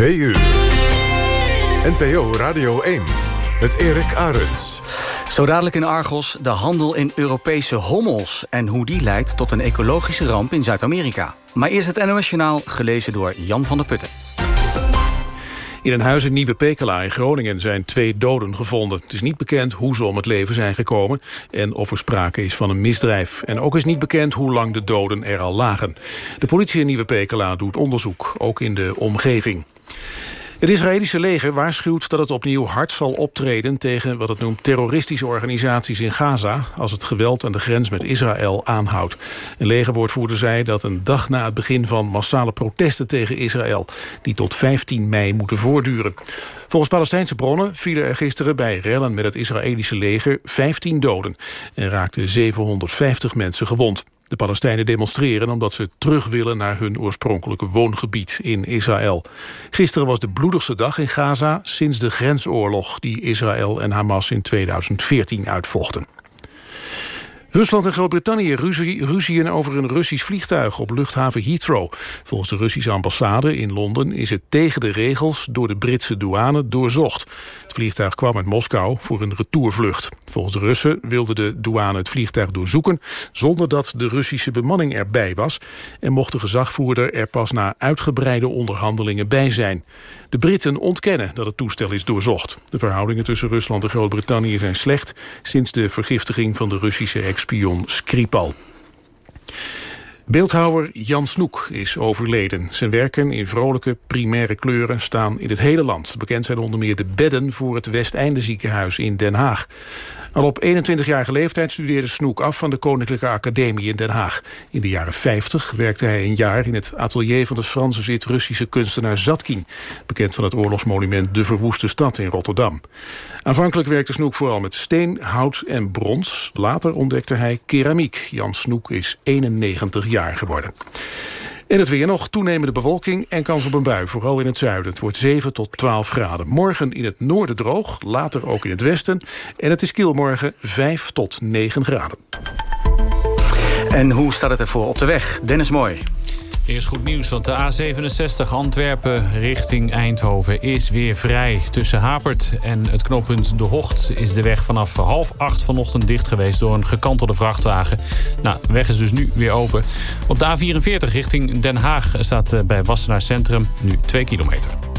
2 uur. NPO Radio 1 met Erik Arends. Zo dadelijk in Argos de handel in Europese hommels... en hoe die leidt tot een ecologische ramp in Zuid-Amerika. Maar eerst het NOS Journaal, gelezen door Jan van der Putten. In een huis in Nieuwe Pekela in Groningen zijn twee doden gevonden. Het is niet bekend hoe ze om het leven zijn gekomen... en of er sprake is van een misdrijf. En ook is niet bekend hoe lang de doden er al lagen. De politie in Nieuwe Pekela doet onderzoek, ook in de omgeving. Het Israëlische leger waarschuwt dat het opnieuw hard zal optreden... tegen wat het noemt terroristische organisaties in Gaza... als het geweld aan de grens met Israël aanhoudt. Een legerwoordvoerder zei dat een dag na het begin van massale protesten tegen Israël... die tot 15 mei moeten voortduren. Volgens Palestijnse bronnen vielen er gisteren bij rellen met het Israëlische leger 15 doden... en raakten 750 mensen gewond. De Palestijnen demonstreren omdat ze terug willen naar hun oorspronkelijke woongebied in Israël. Gisteren was de bloedigste dag in Gaza sinds de grensoorlog die Israël en Hamas in 2014 uitvochten. Rusland en Groot-Brittannië ruzie, ruzien over een Russisch vliegtuig op luchthaven Heathrow. Volgens de Russische ambassade in Londen is het tegen de regels door de Britse douane doorzocht. Het vliegtuig kwam uit Moskou voor een retourvlucht. Volgens de Russen wilde de douane het vliegtuig doorzoeken zonder dat de Russische bemanning erbij was en mocht de gezagvoerder er pas na uitgebreide onderhandelingen bij zijn. De Britten ontkennen dat het toestel is doorzocht. De verhoudingen tussen Rusland en Groot-Brittannië zijn slecht sinds de vergiftiging van de Russische ex-spion Skripal. Beeldhouwer Jan Snoek is overleden. Zijn werken in vrolijke primaire kleuren staan in het hele land. Bekend zijn onder meer de bedden voor het Westeinde ziekenhuis in Den Haag. Al op 21-jarige leeftijd studeerde Snoek af van de Koninklijke Academie in Den Haag. In de jaren 50 werkte hij een jaar in het atelier van de Franse Zit-Russische kunstenaar Zatkin. Bekend van het oorlogsmonument De Verwoeste Stad in Rotterdam. Aanvankelijk werkte Snoek vooral met steen, hout en brons. Later ontdekte hij keramiek. Jan Snoek is 91 jaar geworden. En het weer nog toenemende bewolking en kans op een bui, vooral in het zuiden. Het wordt 7 tot 12 graden. Morgen in het noorden droog, later ook in het westen. En het is kielmorgen 5 tot 9 graden. En hoe staat het ervoor op de weg? Dennis Mooi. Eerst goed nieuws, want de A67 Antwerpen richting Eindhoven is weer vrij. Tussen Hapert en het knooppunt De Hocht is de weg vanaf half acht vanochtend dicht geweest door een gekantelde vrachtwagen. Nou, de weg is dus nu weer open. Op de A44 richting Den Haag staat eh, bij Wassenaar Centrum nu 2 kilometer.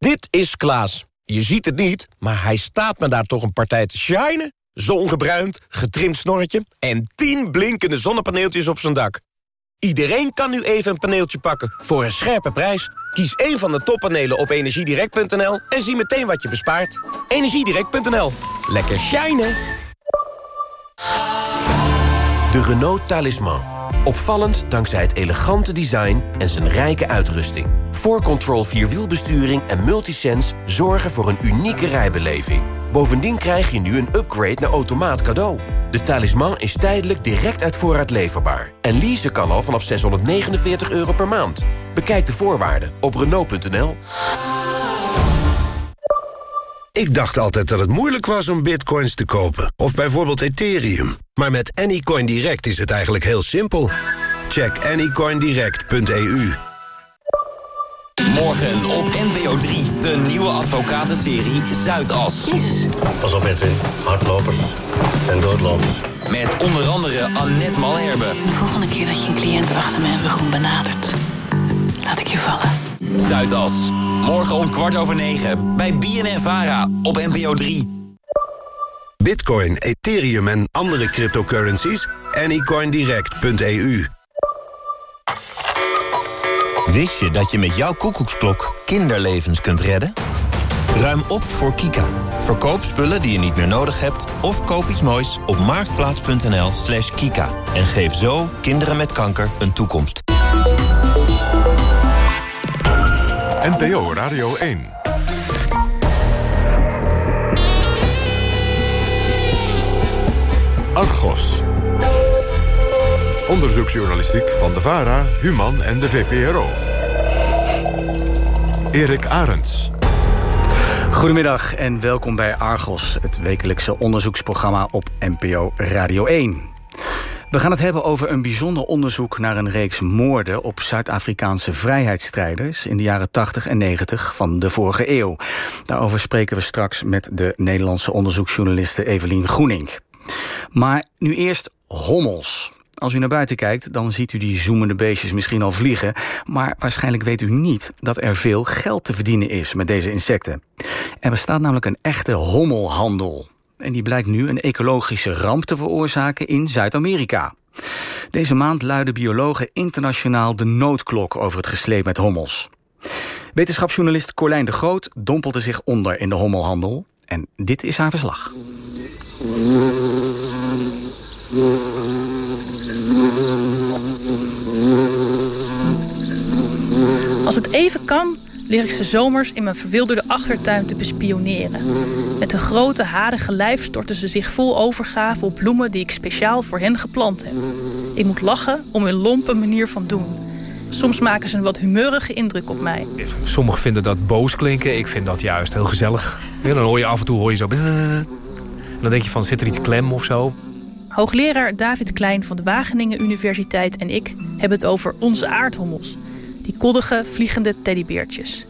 Dit is Klaas. Je ziet het niet, maar hij staat me daar toch een partij te shinen. Zongebruind, getrimd snorretje en 10 blinkende zonnepaneeltjes op zijn dak. Iedereen kan nu even een paneeltje pakken voor een scherpe prijs. Kies één van de toppanelen op energiedirect.nl en zie meteen wat je bespaart. Energiedirect.nl. Lekker shinen. De Renault Talisman. Opvallend dankzij het elegante design en zijn rijke uitrusting. 4Control Vierwielbesturing en Multisense zorgen voor een unieke rijbeleving. Bovendien krijg je nu een upgrade naar automaat cadeau. De talisman is tijdelijk direct uit voorraad leverbaar. En leasen kan al vanaf 649 euro per maand. Bekijk de voorwaarden op Renault.nl. Ik dacht altijd dat het moeilijk was om bitcoins te kopen. Of bijvoorbeeld Ethereum. Maar met Anycoin Direct is het eigenlijk heel simpel. Check anycoindirect.eu. Morgen op NPO 3, de nieuwe advocatenserie Zuidas. Pas op Edwin, hardlopers en doodlopers. Met onder andere Annette Malherbe. De volgende keer dat je een cliënt achter mijn rug benadert, laat ik je vallen. Zuidas, morgen om kwart over negen bij BNN Vara op NPO 3. Bitcoin, Ethereum en andere cryptocurrencies? Anycoindirect.eu Wist je dat je met jouw koekoeksklok kinderlevens kunt redden? Ruim op voor Kika. Verkoop spullen die je niet meer nodig hebt... of koop iets moois op marktplaats.nl slash kika. En geef zo kinderen met kanker een toekomst. NPO Radio 1. Argos. Onderzoeksjournalistiek van de VARA, Human en de VPRO. Erik Arends. Goedemiddag en welkom bij Argos, het wekelijkse onderzoeksprogramma op NPO Radio 1. We gaan het hebben over een bijzonder onderzoek naar een reeks moorden op Zuid-Afrikaanse vrijheidsstrijders in de jaren 80 en 90 van de vorige eeuw. Daarover spreken we straks met de Nederlandse onderzoeksjournaliste Evelien Groening. Maar nu eerst hommels. Als u naar buiten kijkt, dan ziet u die zoemende beestjes misschien al vliegen. Maar waarschijnlijk weet u niet dat er veel geld te verdienen is met deze insecten. Er bestaat namelijk een echte hommelhandel. En die blijkt nu een ecologische ramp te veroorzaken in Zuid-Amerika. Deze maand luiden biologen internationaal de noodklok over het gesleep met hommels. Wetenschapsjournalist Colijn de Groot dompelde zich onder in de hommelhandel. En dit is haar verslag. Als het even kan, lig ik ze zomers in mijn verwilderde achtertuin te bespioneren. Met een grote harige lijf storten ze zich vol overgave op bloemen die ik speciaal voor hen geplant heb. Ik moet lachen om hun lompe manier van doen. Soms maken ze een wat humeurige indruk op mij. Sommigen vinden dat boos klinken, ik vind dat juist heel gezellig. dan hoor je af en toe hoor je zo... En dan denk je van, zit er iets klem of zo? Hoogleraar David Klein van de Wageningen Universiteit en ik hebben het over onze aardhommels. Die koddige, vliegende teddybeertjes.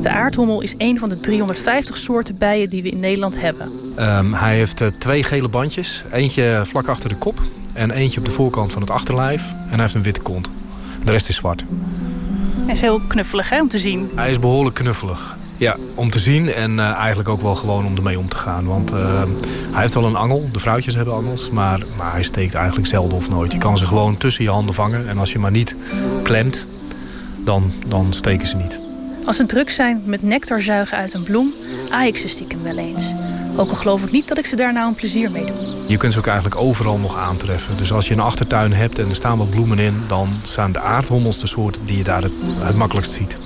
De aardhommel is een van de 350 soorten bijen die we in Nederland hebben. Um, hij heeft uh, twee gele bandjes. Eentje vlak achter de kop en eentje op de voorkant van het achterlijf. En hij heeft een witte kont. De rest is zwart. Hij is heel knuffelig hè, om te zien. Hij is behoorlijk knuffelig. Ja, om te zien en uh, eigenlijk ook wel gewoon om ermee om te gaan. Want uh, hij heeft wel een angel, de vrouwtjes hebben angels, maar, maar hij steekt eigenlijk zelden of nooit. Je kan ze gewoon tussen je handen vangen en als je maar niet klemt, dan, dan steken ze niet. Als ze druk zijn met nectar zuigen uit een bloem, aai ik ze stiekem wel eens. Ook al geloof ik niet dat ik ze daar nou een plezier mee doe. Je kunt ze ook eigenlijk overal nog aantreffen. Dus als je een achtertuin hebt en er staan wat bloemen in... dan zijn de aardhommels de soort die je daar het, het makkelijkst ziet.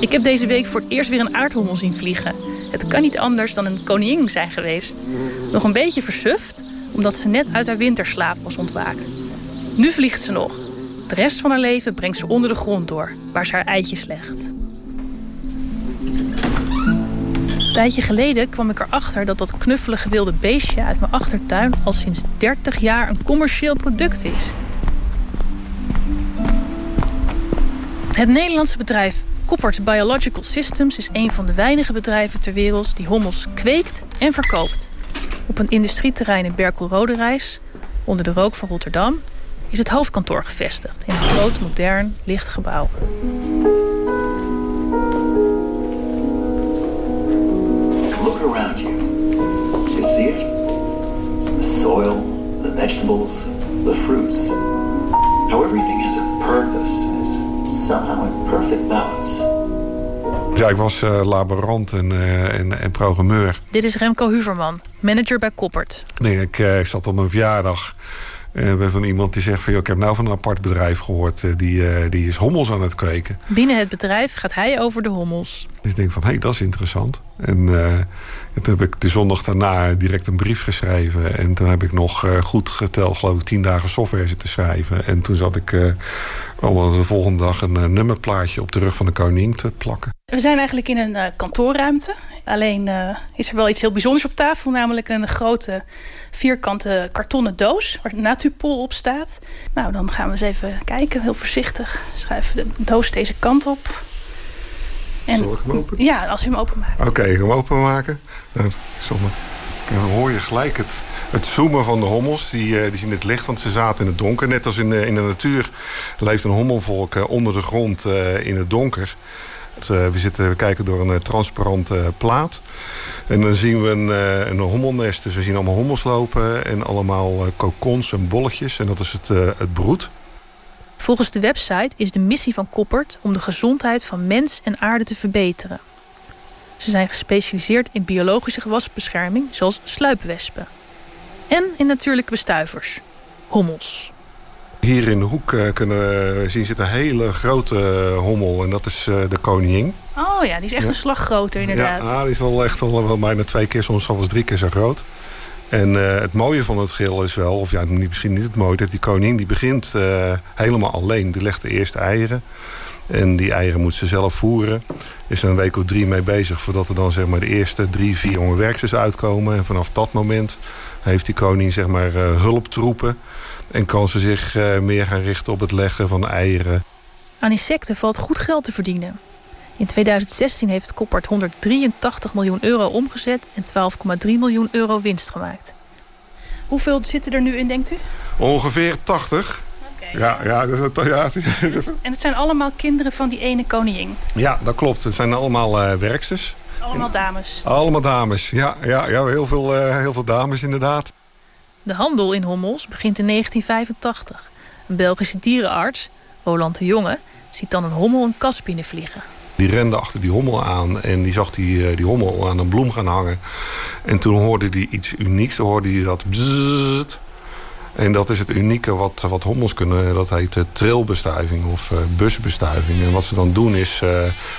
Ik heb deze week voor het eerst weer een aardhommel zien vliegen. Het kan niet anders dan een koningin zijn geweest. Nog een beetje versuft, omdat ze net uit haar winterslaap was ontwaakt. Nu vliegt ze nog. De rest van haar leven brengt ze onder de grond door, waar ze haar eitjes legt. Een tijdje geleden kwam ik erachter dat dat knuffelige wilde beestje uit mijn achtertuin al sinds 30 jaar een commercieel product is. Het Nederlandse bedrijf Koppert Biological Systems is een van de weinige bedrijven ter wereld die hommels kweekt en verkoopt. Op een industrieterrein in Berkel-Roderijs, onder de rook van Rotterdam, is het hoofdkantoor gevestigd in een groot, modern, licht gebouw. Look around you. You see it? The soil, the vegetables, the fruits. How everything has a purpose and is somehow in perfect balance. Ja, ik was uh, laborant en, uh, en, en, programmeur. Dit is Remco Huverman, manager bij Koppert. Nee, ik, uh, ik zat op een verjaardag uh, van iemand die zegt van... Joh, ik heb nou van een apart bedrijf gehoord... Uh, die, uh, die is hommels aan het kweken. Binnen het bedrijf gaat hij over de hommels. Dus ik denk van, hé, hey, dat is interessant. En, en, toen heb ik de zondag daarna direct een brief geschreven. En toen heb ik nog goed geteld, geloof ik, tien dagen software zitten schrijven. En toen zat ik allemaal de volgende dag een nummerplaatje... op de rug van de koning te plakken. We zijn eigenlijk in een kantoorruimte. Alleen is er wel iets heel bijzonders op tafel. Namelijk een grote vierkante kartonnen doos waar Natupol op staat. Nou, dan gaan we eens even kijken, heel voorzichtig. Schuiven de doos deze kant op. En, Zal ik hem open? Ja, als u hem openmaakt. Oké, okay, hem openmaken. Dan, dan hoor je gelijk het, het zoomen van de hommels. Die, die zien het licht, want ze zaten in het donker. Net als in de, in de natuur leeft een hommelvolk onder de grond in het donker. We, zitten, we kijken door een transparante plaat. En dan zien we een, een hommelnest. Dus we zien allemaal hommels lopen en allemaal kokons en bolletjes. En dat is het, het broed. Volgens de website is de missie van Koppert om de gezondheid van mens en aarde te verbeteren. Ze zijn gespecialiseerd in biologische gewasbescherming, zoals sluipwespen. En in natuurlijke bestuivers, hommels. Hier in de hoek uh, kunnen we zien zit een hele grote hommel. En dat is uh, de koningin. Oh ja, die is echt ja. een slag groter inderdaad. Ja, die is wel echt wel, wel bijna twee keer, soms zelfs drie keer zo groot. En uh, het mooie van het geel is wel, of ja, misschien niet het mooie... dat die koningin die begint helemaal alleen. Die legt de eerste eieren. En die eieren moet ze zelf voeren. Is er een week of drie mee bezig voordat er dan zeg maar, de eerste drie, vier jonge werksters uitkomen. En vanaf dat moment heeft die koning zeg maar, hulptroepen. En kan ze zich meer gaan richten op het leggen van eieren. Aan insecten valt goed geld te verdienen. In 2016 heeft Koppert 183 miljoen euro omgezet en 12,3 miljoen euro winst gemaakt. Hoeveel zitten er nu in, denkt u? Ongeveer 80. Ja, ja, dat, ja, En het zijn allemaal kinderen van die ene koningin? Ja, dat klopt. Het zijn allemaal uh, werksters. Allemaal dames? Allemaal dames, ja. ja, ja heel, veel, uh, heel veel dames inderdaad. De handel in hommels begint in 1985. Een Belgische dierenarts, Roland de Jonge, ziet dan een hommel een kas binnenvliegen. Die rende achter die hommel aan en die zag die, eh, die hommel aan een bloem gaan hangen. En toen hoorde hij iets unieks. Toen hoorde hij dat bzzzt. En dat is het unieke wat, wat hommels kunnen. Dat heet uh, trilbestuiving of uh, busbestuiving. En wat ze dan doen is,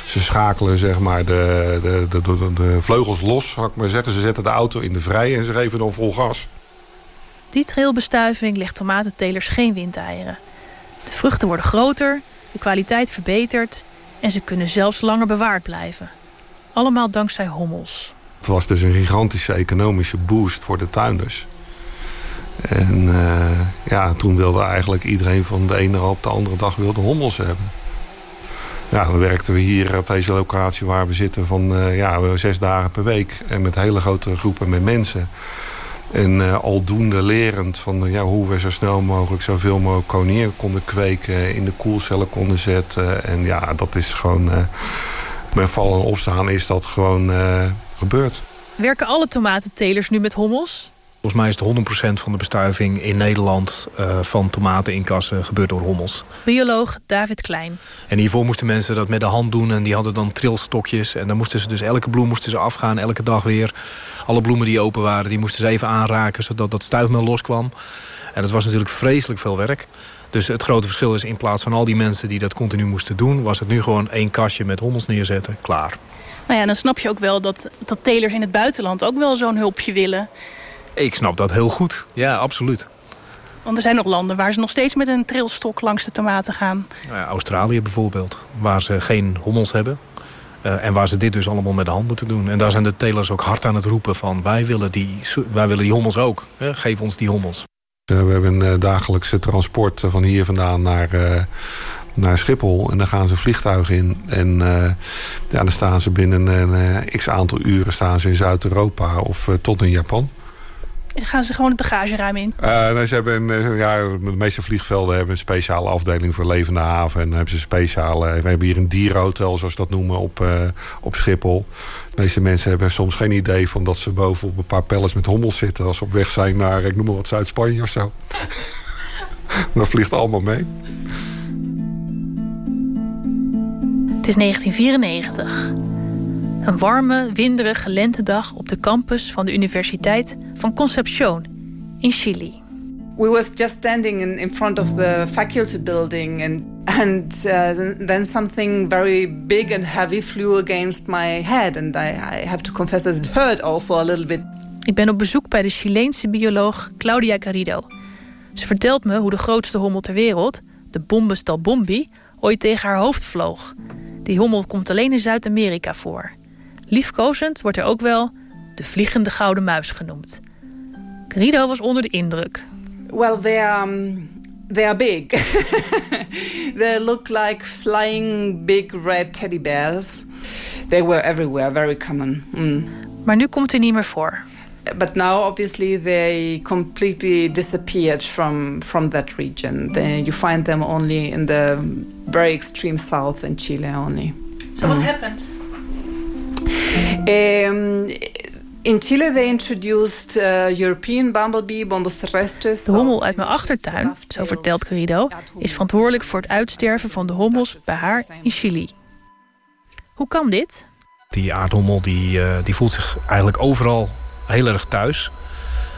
ze schakelen zeg maar de, de, de, de, de vleugels los, zou ik maar zeggen. Ze zetten de auto in de vrij en ze geven dan vol gas. Die trilbestuiving legt tomatentelers geen windeieren. De vruchten worden groter, de kwaliteit verbetert en ze kunnen zelfs langer bewaard blijven. Allemaal dankzij hommels. Het was dus een gigantische economische boost voor de tuinders. En uh, ja, toen wilde eigenlijk iedereen van de ene op de andere dag wilde hommels hebben. Ja, dan werkten we hier op deze locatie waar we zitten van uh, ja, zes dagen per week. En met hele grote groepen met mensen. En uh, aldoende lerend van ja, hoe we zo snel mogelijk zoveel mogelijk koningen konden kweken. In de koelcellen konden zetten. En ja, dat is gewoon... Uh, met vallen en opstaan is dat gewoon gebeurd. Werken alle tomatentelers nu met hommels? Volgens mij is het 100% van de bestuiving in Nederland uh, van tomaten in kassen gebeurd door hommels. Bioloog David Klein. En hiervoor moesten mensen dat met de hand doen en die hadden dan trilstokjes. En dan moesten ze dus elke bloem moesten ze afgaan, elke dag weer. Alle bloemen die open waren, die moesten ze even aanraken zodat dat stuifmeel loskwam. En dat was natuurlijk vreselijk veel werk. Dus het grote verschil is in plaats van al die mensen die dat continu moesten doen... was het nu gewoon één kastje met hommels neerzetten, klaar. Nou ja, dan snap je ook wel dat, dat telers in het buitenland ook wel zo'n hulpje willen. Ik snap dat heel goed. Ja, absoluut. Want er zijn nog landen waar ze nog steeds met een trilstok langs de tomaten gaan. Nou ja, Australië bijvoorbeeld, waar ze geen hommels hebben. Uh, en waar ze dit dus allemaal met de hand moeten doen. En daar zijn de telers ook hard aan het roepen van... wij willen die, wij willen die hommels ook. Hè? Geef ons die hommels. Uh, we hebben een uh, dagelijkse transport van hier vandaan naar, naar Schiphol. En dan gaan ze vliegtuigen in. En ja, dan staan ze binnen een x aantal uren staan ze in Zuid-Europa of tot in Japan. En gaan ze gewoon het bagageruim in? Uh, nee, ze hebben, uh, ja, de meeste vliegvelden hebben een speciale afdeling voor levende haven. En dan hebben ze speciale... We hebben hier een dierenhotel, zoals dat noemen, op, uh, op Schiphol. De meeste mensen hebben soms geen idee van dat ze boven op een paar pellets met hommels zitten... als ze op weg zijn naar, ik noem maar wat, Zuid-Spanje of zo. dat vliegt allemaal mee. Het is 1994. Een warme, winderige lentedag op de campus van de Universiteit van Concepción in Chili. We was just standing in, in front of the faculty building and and uh, then something very big and heavy flew against my head and I, I have to confess that it hurt also a little bit. Ik ben op bezoek bij de Chileense bioloog Claudia Garrido. Ze vertelt me hoe de grootste hommel ter wereld, de Bombus Bombi, ooit tegen haar hoofd vloog. Die hommel komt alleen in Zuid-Amerika voor. Liefkozend wordt er ook wel de vliegende gouden muis genoemd. Grido was onder de indruk. Well, they are, um, they are big. they look like flying big red teddy bears. They were everywhere, very common. Mm. Maar nu komt hij niet meer voor. But now, obviously, they completely disappeared from from that region. They, you find them only in the very extreme south in Chile only. So what happened? Um, in Chile they introduced uh, European bumblebee, Bombus terrestris. De hommel uit mijn achtertuin, zo vertelt Querido, is verantwoordelijk voor het uitsterven van de hommels bij haar in Chili. Hoe kan dit? Die aardhommel die, uh, die voelt zich eigenlijk overal heel erg thuis.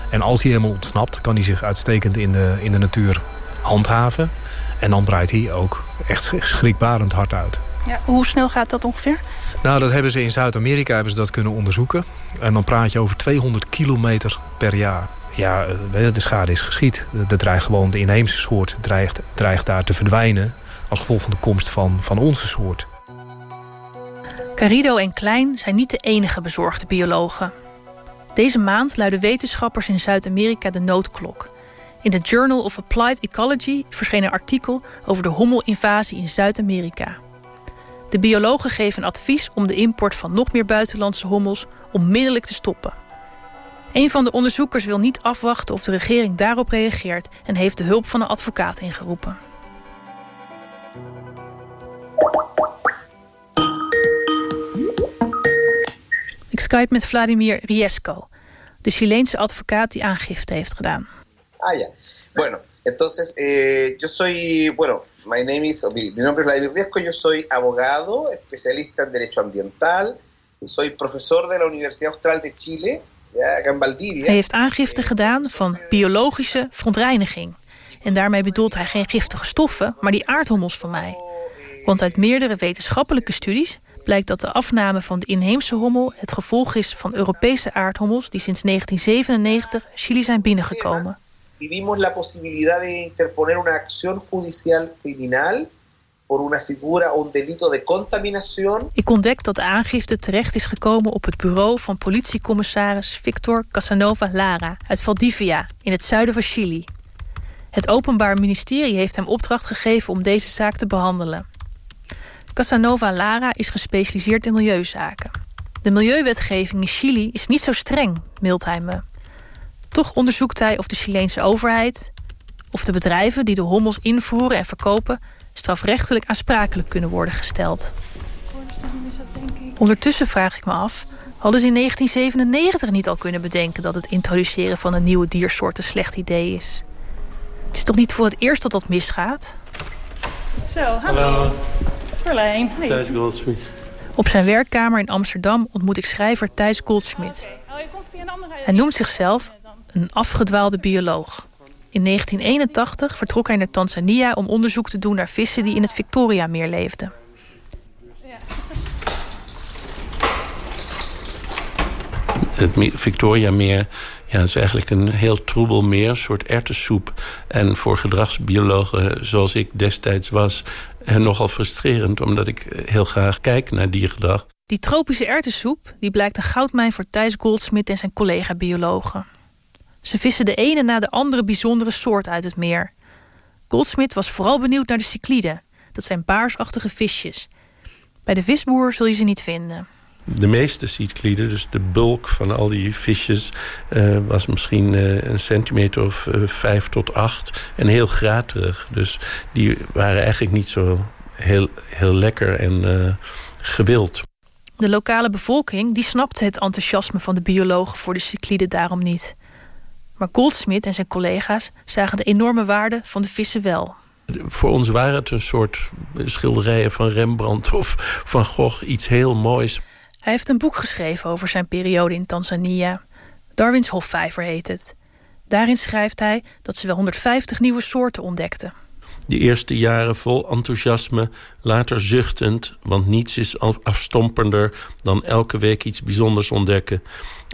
En als hij helemaal ontsnapt, kan hij zich uitstekend in de, in de natuur handhaven. En dan breidt hij ook echt schrikbarend hard uit. Ja, hoe snel gaat dat ongeveer? Nou, dat hebben ze in Zuid-Amerika hebben ze dat kunnen onderzoeken. En dan praat je over 200 kilometer per jaar. Ja, eh, de schade is geschied. De, dreigt gewoon, de inheemse soort dreigt, dreigt daar te verdwijnen. als gevolg van de komst van, van onze soort. Carido en Klein zijn niet de enige bezorgde biologen. Deze maand luiden wetenschappers in Zuid-Amerika de noodklok. In de Journal of Applied Ecology verscheen een artikel over de hommelinvasie in Zuid-Amerika. De biologen geven advies om de import van nog meer buitenlandse hommels onmiddellijk te stoppen. Een van de onderzoekers wil niet afwachten of de regering daarop reageert en heeft de hulp van een advocaat ingeroepen. Ik skype met Vladimir Riesco, de Chileense advocaat die aangifte heeft gedaan. Ah, ya. Bueno, entonces, eh, yo soy, bueno, my name is, mi, mi nombre es Vladimir Riesco, yo soy abogado, especialista en Derecho Ambiental, soy profesor de la Universidad Austral de Chile, ja, acá en Valdivia. Hij heeft aangifte gedaan van biologische verontreiniging. En daarmee bedoelt hij geen giftige stoffen, maar die aardhommels van mij. Want uit meerdere wetenschappelijke studies blijkt dat de afname van de inheemse hommel het gevolg is van Europese aardhommels die sinds 1997 Chili zijn binnengekomen. Y vimos la posibilidad de interponer una acción judicial criminal por una figura o un delito de contaminación. Ik ontdek dat de aangifte terecht is gekomen op het bureau van politiecommissaris Victor Casanova Lara uit Valdivia in het zuiden van Chili. Het Openbaar Ministerie heeft hem opdracht gegeven om deze zaak te behandelen. Casanova Lara is gespecialiseerd in milieuzaken. De milieuwetgeving in Chili is niet zo streng, mailt hij me. Toch onderzoekt hij of de Chileense overheid of de bedrijven die de hommels invoeren en verkopen strafrechtelijk aansprakelijk kunnen worden gesteld. Ondertussen vraag ik me af, hadden ze in 1997 niet al kunnen bedenken dat het introduceren van een nieuwe diersoort een slecht idee is? Het is toch niet voor het eerst dat dat misgaat? Zo, hallo. Carlijn. Hey. Thijs Goldsmith. Op zijn werkkamer in Amsterdam ontmoet ik schrijver Thijs Goldsmith. Hij noemt zichzelf een afgedwaalde bioloog. In 1981 vertrok hij naar Tanzania om onderzoek te doen naar vissen die in het Victoriameer leefden. Het Victoriameer ja, is eigenlijk een heel troebel meer, een soort ertessoep. En voor gedragsbiologen zoals ik destijds was, en nogal frustrerend... omdat ik heel graag kijk naar diergedrag. Die tropische ertessoep die blijkt een goudmijn voor Thijs Goldsmith en zijn collega-biologen. Ze vissen de ene na de andere bijzondere soort uit het meer. Goldsmith was vooral benieuwd naar de cycliden. Dat zijn paarsachtige visjes. Bij de visboer zul je ze niet vinden. De meeste cycliden, dus de bulk van al die visjes... Uh, was misschien uh, een centimeter of uh, vijf tot acht. En heel graterig. Dus die waren eigenlijk niet zo heel, heel lekker en gewild. De lokale bevolking die snapte het enthousiasme van de biologen... voor de cycliden daarom niet. Maar Goldsmith en zijn collega's zagen de enorme waarde van de vissen wel. Voor ons waren het een soort schilderijen van Rembrandt of van Gogh. Iets heel moois. Hij heeft een boek geschreven over zijn periode in Tanzania. Darwins Hofvijver heet het. Daarin schrijft hij dat ze wel 150 nieuwe soorten ontdekten. Die eerste jaren vol enthousiasme, later zuchtend... want niets is afstompender dan elke week iets bijzonders ontdekken.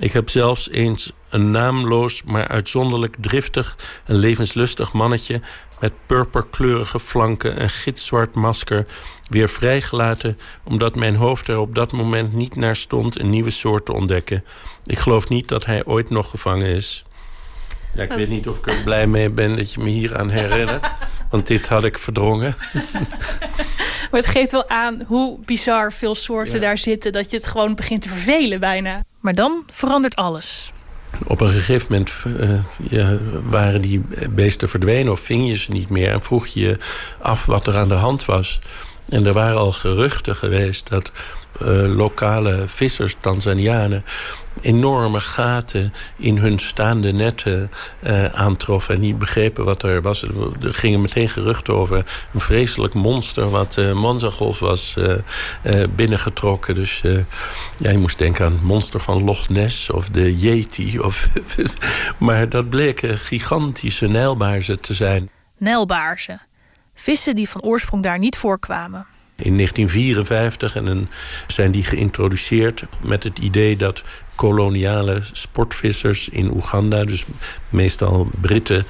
Ik heb zelfs eens een naamloos, maar uitzonderlijk driftig... en levenslustig mannetje met purperkleurige flanken en gitzwart masker... weer vrijgelaten omdat mijn hoofd er op dat moment niet naar stond... een nieuwe soort te ontdekken. Ik geloof niet dat hij ooit nog gevangen is. Ja, ik weet niet of ik er blij mee ben dat je me hier aan herinnert. Want dit had ik verdrongen. Maar het geeft wel aan hoe bizar veel soorten ja. daar zitten... dat je het gewoon begint te vervelen bijna. Maar dan verandert alles. Op een gegeven moment ja, waren die beesten verdwenen of ving je ze niet meer... en vroeg je af wat er aan de hand was. En er waren al geruchten geweest dat uh, lokale vissers, Tanzanianen... enorme gaten in hun staande netten uh, aantroffen... en niet begrepen wat er was. Er gingen meteen geruchten over een vreselijk monster... wat uh, Monzagolf was binnengetrokken. Dus ja, je moest denken aan het monster van Loch Ness of de Yeti. Of maar dat bleken gigantische nijlbaarzen te zijn. Nijlbaarzen. Vissen die van oorsprong daar niet voorkwamen. In 1954 en dan zijn die geïntroduceerd met het idee dat koloniale sportvissers in Oeganda... dus meestal Britten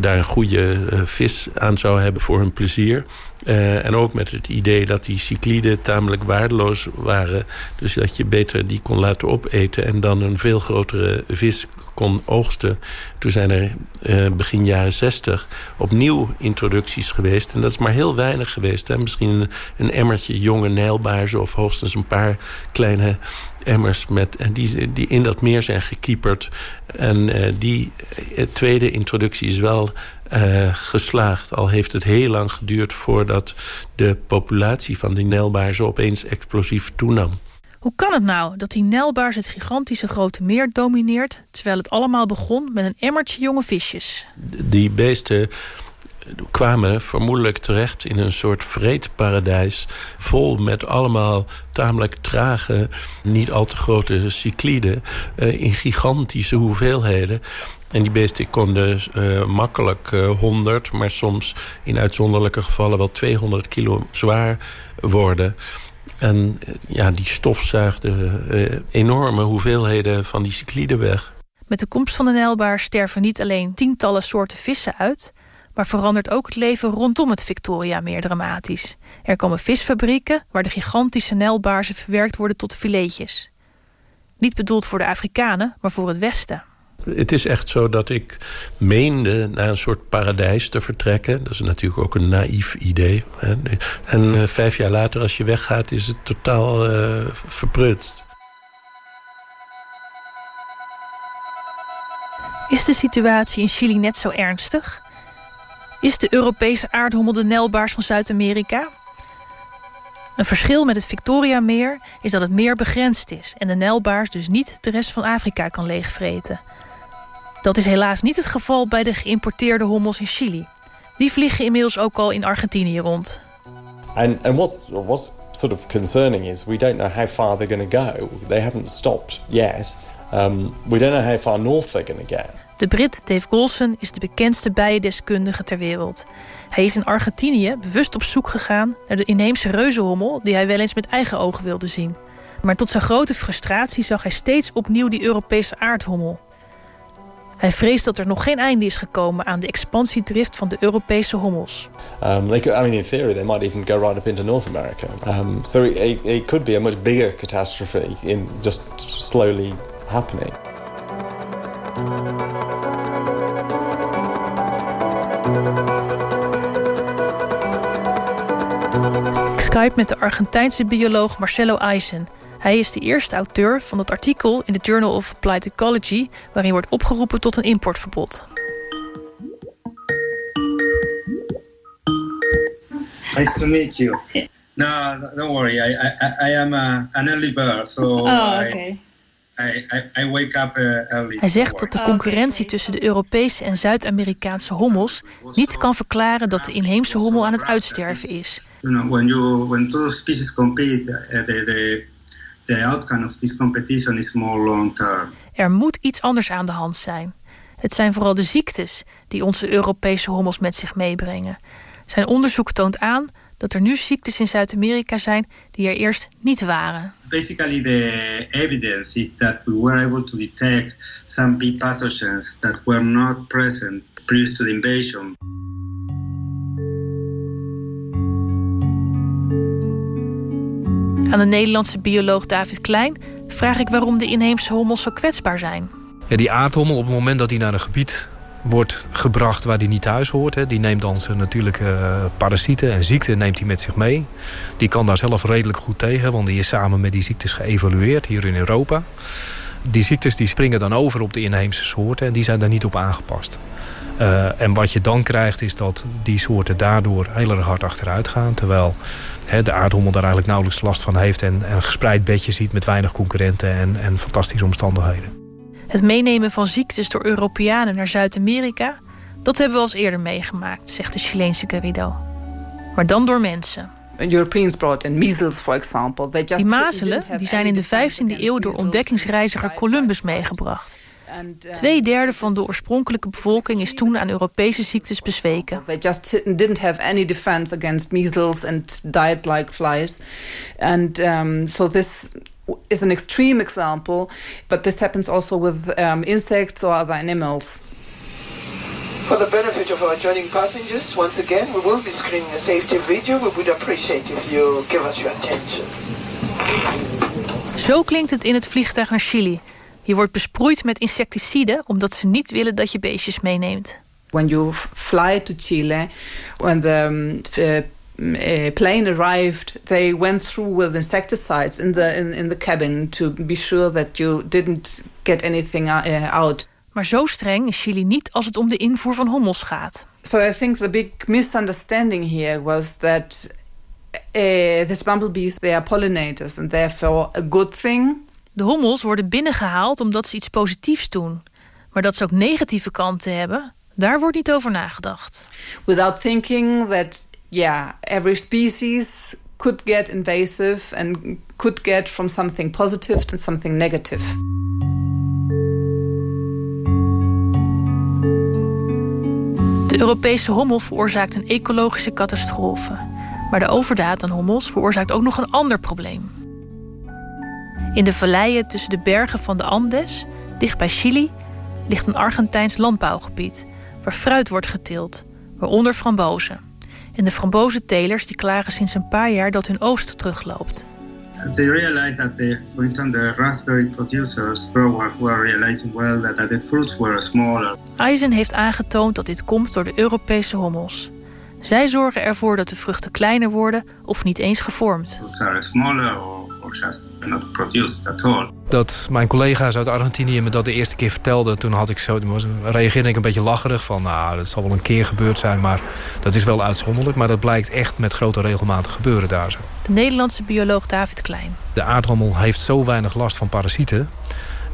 daar een goede uh, vis aan zou hebben voor hun plezier. Uh, en ook met het idee dat die cycliden tamelijk waardeloos waren. Dus dat je beter die kon laten opeten... en dan een veel grotere vis kon oogsten. Toen zijn er uh, begin jaren zestig opnieuw introducties geweest. En dat is maar heel weinig geweest. Hè? Misschien een, emmertje jonge nijlbaarzen... of hoogstens een paar kleine emmers met, en die, die in dat meer zijn gekieperd. En uh, die tweede introductie is wel geslaagd. Al heeft het heel lang geduurd voordat de populatie van die nijlbaarzen opeens explosief toenam. Hoe kan het nou dat die nijlbaars het gigantische grote meer domineert... terwijl het allemaal begon met een emmertje jonge visjes? Die beesten kwamen vermoedelijk terecht in een soort vreedparadijs... vol met allemaal tamelijk trage, niet al te grote cycliden... Uh, in gigantische hoeveelheden. En die beesten konden uh, makkelijk uh, 100, maar soms in uitzonderlijke gevallen wel 200 kilo zwaar worden... En ja, die stof zuigde enorme hoeveelheden van die cycliden weg. Met de komst van de Nijlbaar sterven niet alleen tientallen soorten vissen uit maar verandert ook het leven rondom het Victoria-meer dramatisch. Er komen visfabrieken waar de gigantische nijlbaarzen verwerkt worden tot filetjes. Niet bedoeld voor de Afrikanen, maar voor het Westen. Het is echt zo dat ik meende naar een soort paradijs te vertrekken. Dat is natuurlijk ook een naïef idee. En uh, vijf jaar later, als je weggaat, is het totaal uh, verprutst. Is de situatie in Chili net zo ernstig? Is de Europese aardhommel de nelbaars van Zuid-Amerika? Een verschil met het Victoriameer is dat het meer begrensd is... en de nelbaars dus niet de rest van Afrika kan leegvreten. Dat is helaas niet het geval bij de geïmporteerde hommels in Chili. Die vliegen inmiddels ook al in Argentinië rond. And, and what's, what's sort of concerning is we don't know how far they're going to go. They haven't stopped yet. Um, we don't know how far north they're going to get. De Brit Dave Golson is de bekendste bijendeskundige ter wereld. Hij is in Argentinië bewust op zoek gegaan naar de inheemse reuzenhommel die hij wel eens met eigen ogen wilde zien. Maar tot zijn grote frustratie zag hij steeds opnieuw die Europese aardhommel. Hij vreest dat er nog geen einde is gekomen aan de expansiedrift van de Europese hommels. Um, they could, I mean, in theory, they might even go right up into North America. Um, so it, it could be a much bigger catastrophe in just slowly happening. Ik skype met de Argentijnse bioloog Marcelo Eisen. Hij is de eerste auteur van het artikel in de Journal of Applied Ecology... waarin wordt opgeroepen tot een importverbod. Nice to meet you. No, don't worry. I, I, I am a, an early bird, so oh, okay. I, I, I wake up uh, early. Hij zegt dat de concurrentie tussen de Europese en Zuid-Amerikaanse hommels niet kan verklaren dat de inheemse hommel aan het uitsterven is. You know, when you when two species compete, uh, the, the the outcome of this competition is more long term. Er moet iets anders aan de hand zijn. Het zijn vooral de ziektes die onze Europese hommels met zich meebrengen. Zijn onderzoek toont aan dat er nu ziektes in Zuid-Amerika zijn die er eerst niet waren. Basically the evidence is that we were able to detect some bee pathogens that were not present previous to the invasion. Aan de Nederlandse bioloog David Klein vraag ik waarom de inheemse hommels zo kwetsbaar zijn. Ja, die aardhommel op het moment dat hij naar een gebied wordt gebracht waar hij niet thuis hoort. Hè. Die neemt dan zijn natuurlijke uh, parasieten en ziekten neemt hij met zich mee. Die kan daar zelf redelijk goed tegen, want die is samen met die ziektes geëvalueerd hier in Europa. Die ziektes die springen dan over op de inheemse soorten en die zijn daar niet op aangepast. Uh, en wat je dan krijgt is dat die soorten daardoor heel erg hard achteruit gaan. Terwijl hè, de aardhommel daar eigenlijk nauwelijks last van heeft... en, en een gespreid bedje ziet met weinig concurrenten en, en fantastische omstandigheden. Het meenemen van ziektes door Europeanen naar Zuid-Amerika... dat hebben we al eerder meegemaakt, zegt de Chileense Garrido. Maar dan door mensen. Europeans brought in measles, for example. They just die mazelen die zijn in de 15e eeuw door ontdekkingsreiziger Columbus meegebracht. Twee derde van de oorspronkelijke bevolking is toen aan Europese ziektes bezweken. They just didn't have any defense against measles and died like flies. And um, so this is an extreme example, but this happens also with um, insects or other animals. For the benefit of our joining passengers, once again, we will be screening a safety video. We would appreciate if you give us your attention. Zo klinkt het in het vliegtuig naar Chili. Je wordt besproeid met insecticiden omdat ze niet willen dat je beestjes meeneemt. When you fly to Chile, when the um, uh, plane arrived, they went through with insecticides in the in, in the cabin to be sure that you didn't get anything uh, out. Maar zo streng is Chili niet als het om de invoer van hommels gaat. So I think the big misunderstanding here was that uh, these bumblebees they are pollinators and therefore a good thing. De hommels worden binnengehaald omdat ze iets positiefs doen. Maar dat ze ook negatieve kanten hebben, daar wordt niet over nagedacht. Without thinking that yeah, every species could get invasive and could get from something positive to something negative. De Europese hommel veroorzaakt een ecologische catastrofe. Maar de overdaad aan hommels veroorzaakt ook nog een ander probleem. In de valleien tussen de bergen van de Andes, dicht bij Chili, ligt een Argentijns landbouwgebied waar fruit wordt geteeld, waaronder frambozen. En de frambozentelers die klagen sinds een paar jaar dat hun oost terugloopt. They realized that the, for instance, the raspberry producers, growers, were realizing well that, that the fruits were smaller. Eisen heeft aangetoond dat dit komt door de Europese hommels. Zij zorgen ervoor dat de vruchten kleiner worden of niet eens gevormd. Fruits are smaller or, or just not produced at all. Dat mijn collega's uit Argentinië me dat de eerste keer vertelden... toen had ik zo, reageerde ik een beetje lacherig van... nou, dat zal wel een keer gebeurd zijn, maar dat is wel uitzonderlijk. Maar dat blijkt echt met grote regelmatig gebeuren daar zo. De Nederlandse bioloog David Klein. De aardrommel heeft zo weinig last van parasieten...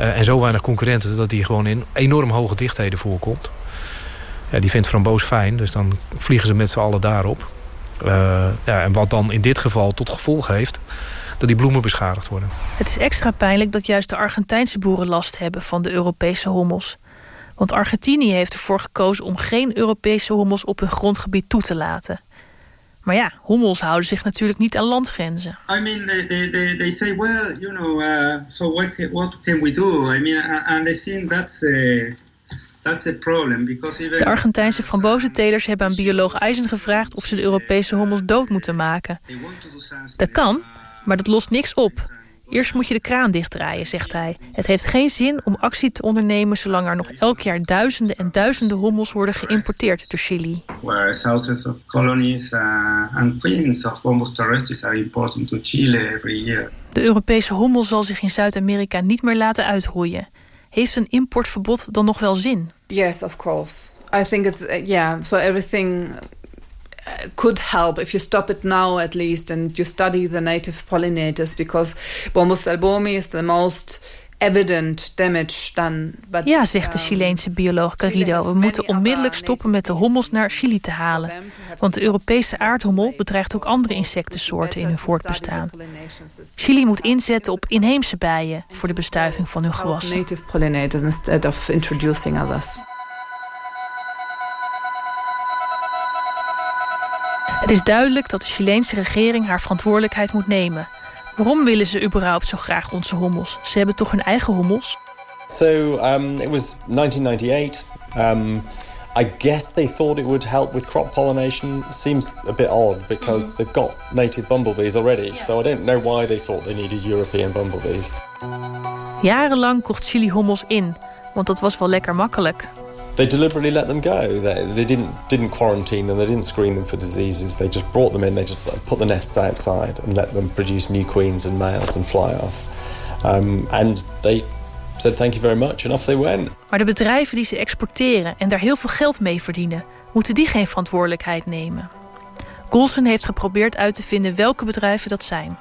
Uh, en zo weinig concurrenten dat die gewoon in enorm hoge dichtheden voorkomt. Ja, die vindt framboos fijn, dus dan vliegen ze met z'n allen daarop. Uh, ja, en wat dan in dit geval tot gevolg heeft dat die bloemen beschadigd worden. Het is extra pijnlijk dat juist de Argentijnse boeren last hebben van de Europese hommels. Want Argentinië heeft ervoor gekozen om geen Europese hommels op hun grondgebied toe te laten. Maar ja, hommels houden zich natuurlijk niet aan landgrenzen. I mean, they, they, they, they say, well, you know, uh, so what, can, what can we do? I mean, and they think that's a, that's a problem. Because even de Argentijnse frambozentelers hebben aan bioloog Eisen gevraagd... of ze de Europese hommels dood moeten maken. Dat kan, maar dat lost niks op. Eerst moet je de kraan dichtdraaien, zegt hij. Het heeft geen zin om actie te ondernemen... zolang er nog elk jaar duizenden en duizenden hommels worden geïmporteerd door Chili. Where thousands of colonies uh, and queens of homo terrestris are imported to Chile every year. De Europese hommel zal zich in Zuid-Amerika niet meer laten uitroeien. Heeft een importverbod dan nog wel zin? Yes, of course. I think it's uh, yeah. So everything could help if you stop it now at least and you study the native pollinators because Bombus albomi is the most evident damage done. But, ja, zegt de Chileense bioloog Garrido. We moeten onmiddellijk stoppen met de hommels naar Chili te halen. Want de Europese aardhommel bedreigt ook andere insectensoorten in hun voortbestaan. Chili moet inzetten op inheemse bijen voor de bestuiving van hun gewassen. Native pollinators instead of introducing others. Het is duidelijk dat de Chileense regering haar verantwoordelijkheid moet nemen. Waarom willen ze überhaupt zo graag onze hommels? Ze hebben toch hun eigen hommels? So um, it was 1998. Um, I guess they thought it would help with crop pollination. Seems a bit odd because mm. they've got native bumblebees already. Yeah. So I don't know why they thought they needed European bumblebees. Jarenlang kocht Chili hommels in, want dat was wel lekker makkelijk. They deliberately let them go. They, they didn't didn't quarantine them. They didn't screen them for diseases. They just brought them in. They just put the nests outside and let them produce new queens and males and fly off. Um, and they said thank you very much and off they went. Maar de bedrijven die ze exporteren en daar heel veel geld mee verdienen, moeten die geen verantwoordelijkheid nemen? Golson heeft geprobeerd uit te vinden welke bedrijven dat zijn.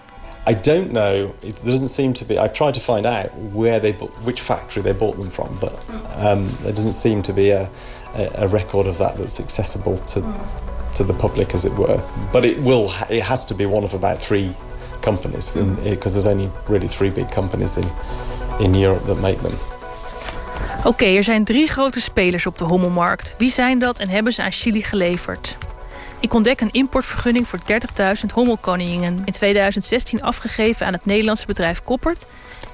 I don't know. It doesn't seem to be. I've tried to find out where they, which factory they bought them from, but um, there doesn't seem to be a, a, record of that that's accessible to to the public, as it were. But it will. It has to be one of about three companies, because there's only really three big companies in in Europe that make them. Oké, okay, er zijn drie grote spelers op de hommelmarkt. Wie zijn dat en hebben ze aan Chili geleverd? Ik ontdek een importvergunning voor 30.000 hommelkoningen... in 2016 afgegeven aan het Nederlandse bedrijf Koppert.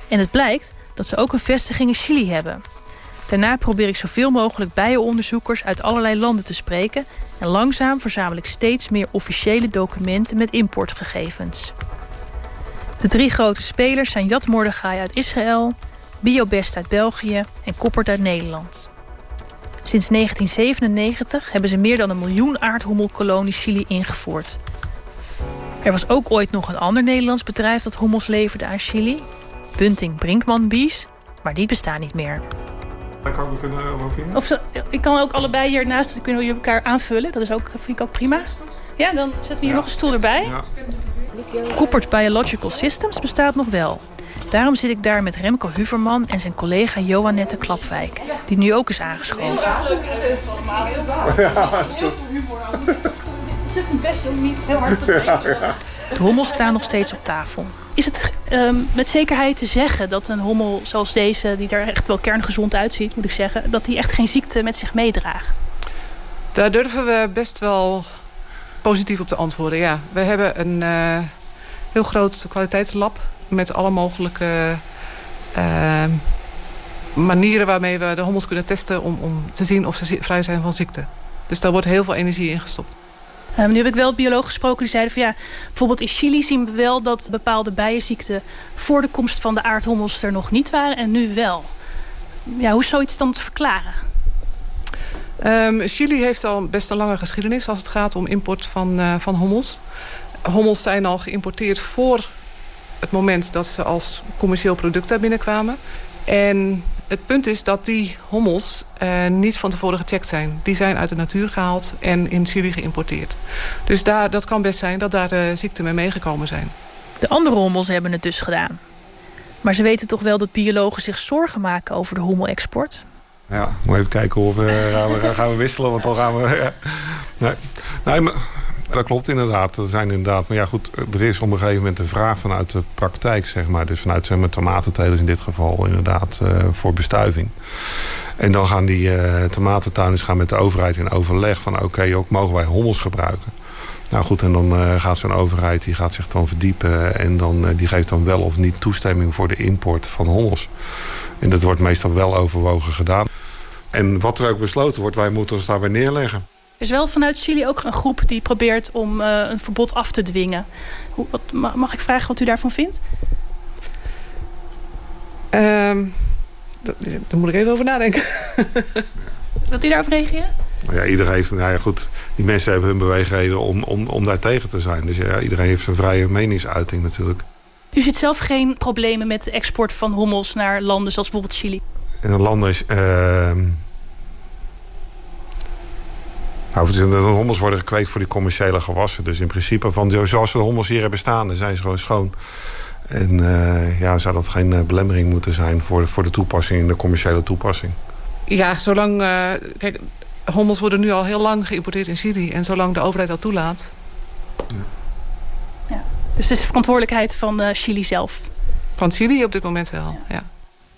En het blijkt dat ze ook een vestiging in Chili hebben. Daarna probeer ik zoveel mogelijk bijenonderzoekers uit allerlei landen te spreken... en langzaam verzamel ik steeds meer officiële documenten met importgegevens. De drie grote spelers zijn Jad Mordechai uit Israël... Biobest uit België en Koppert uit Nederland. Sinds 1997 hebben ze meer dan een miljoen aardhommelkolonie Chili ingevoerd. Er was ook ooit nog een ander Nederlands bedrijf dat hommels leverde aan Chili. Bunting Brinkman Bies, maar die bestaan niet meer. we kunnen vinden? Of zo, ik kan ook allebei hier naast, dan kunnen jullie elkaar aanvullen. Dat is ook, vind ik ook prima. Ja, dan zetten we hier nog een stoel erbij. Ja. Koppert Biological Systems bestaat nog wel. Daarom zit ik daar met Remco Huverman en zijn collega Joannette Klapwijk. Die nu ook is aangeschoven. Ja, heel veel humor aan. Het is ook best om niet heel hard te De hommels staan nog steeds op tafel. Is het um, met zekerheid te zeggen dat een hommel zoals deze... die er echt wel kerngezond uitziet, moet ik zeggen... dat die echt geen ziekte met zich meedraagt? Daar durven we best wel positief op te antwoorden, ja. We hebben een uh, heel groot kwaliteitslab met alle mogelijke uh, manieren waarmee we de hommels kunnen testen... Om, om te zien of ze vrij zijn van ziekte. Dus daar wordt heel veel energie in gestopt. Um, nu heb ik wel biologen gesproken die zeiden van ja, bijvoorbeeld in Chili zien we wel dat bepaalde bijenziekten voor de komst van de aardhommels er nog niet waren en nu wel. Ja, hoe is zoiets dan te verklaren? Um, Chili heeft al best een lange geschiedenis als het gaat om import van, uh, van hommels. Hommels zijn al geïmporteerd voor het moment dat ze als commercieel product daar binnenkwamen. En het punt is dat die hommels uh, niet van tevoren gecheckt zijn. Die zijn uit de natuur gehaald en in Chili geïmporteerd. Dus daar, dat kan best zijn dat daar de ziekten mee meegekomen zijn. De andere hommels hebben het dus gedaan. Maar ze weten toch wel dat biologen zich zorgen maken over de hommelexport? Ja, moet even kijken hoe we gaan, we, gaan we wisselen, want dan gaan we... Ja. Nee, nee maar dat klopt inderdaad. Er zijn inderdaad, maar ja goed, er is op een gegeven moment een vraag vanuit de praktijk, zeg maar. Dus vanuit zeg maar, tomatentelers in dit geval inderdaad uh, voor bestuiving. En dan gaan die uh, tomatentuinders gaan met de overheid in overleg van oké, ook mogen wij hommels gebruiken. Nou goed, en dan uh, gaat zo'n overheid die gaat zich dan verdiepen en dan, die geeft dan wel of niet toestemming voor de import van hommels. En dat wordt meestal wel overwogen gedaan. En wat er ook besloten wordt, wij moeten ons daarbij neerleggen. Er is wel vanuit Chili ook een groep die probeert om uh, een verbod af te dwingen. Hoe, wat, mag ik vragen wat u daarvan vindt? Um, dat, daar moet ik even over nadenken. Wilt u daarop reageren? Nou ja, iedereen heeft, nou ja, goed, die mensen hebben hun beweegreden om, om, om daar tegen te zijn. Dus ja, iedereen heeft zijn vrije meningsuiting natuurlijk. U ziet zelf geen problemen met de export van hommels naar landen zoals bijvoorbeeld Chili? In landen is... Uh, nou, de hommels worden gekweekt voor die commerciële gewassen. Dus in principe, van, zoals we de hommels hier hebben staan, dan zijn ze gewoon schoon. En uh, ja, zou dat geen uh, belemmering moeten zijn voor, voor de toepassing in de commerciële toepassing? Ja, zolang... Uh, kijk, hommels worden nu al heel lang geïmporteerd in Syrië. En zolang de overheid dat toelaat... Ja. ja. Dus het is verantwoordelijkheid van Chili zelf? Van Chili op dit moment wel, ja. ja.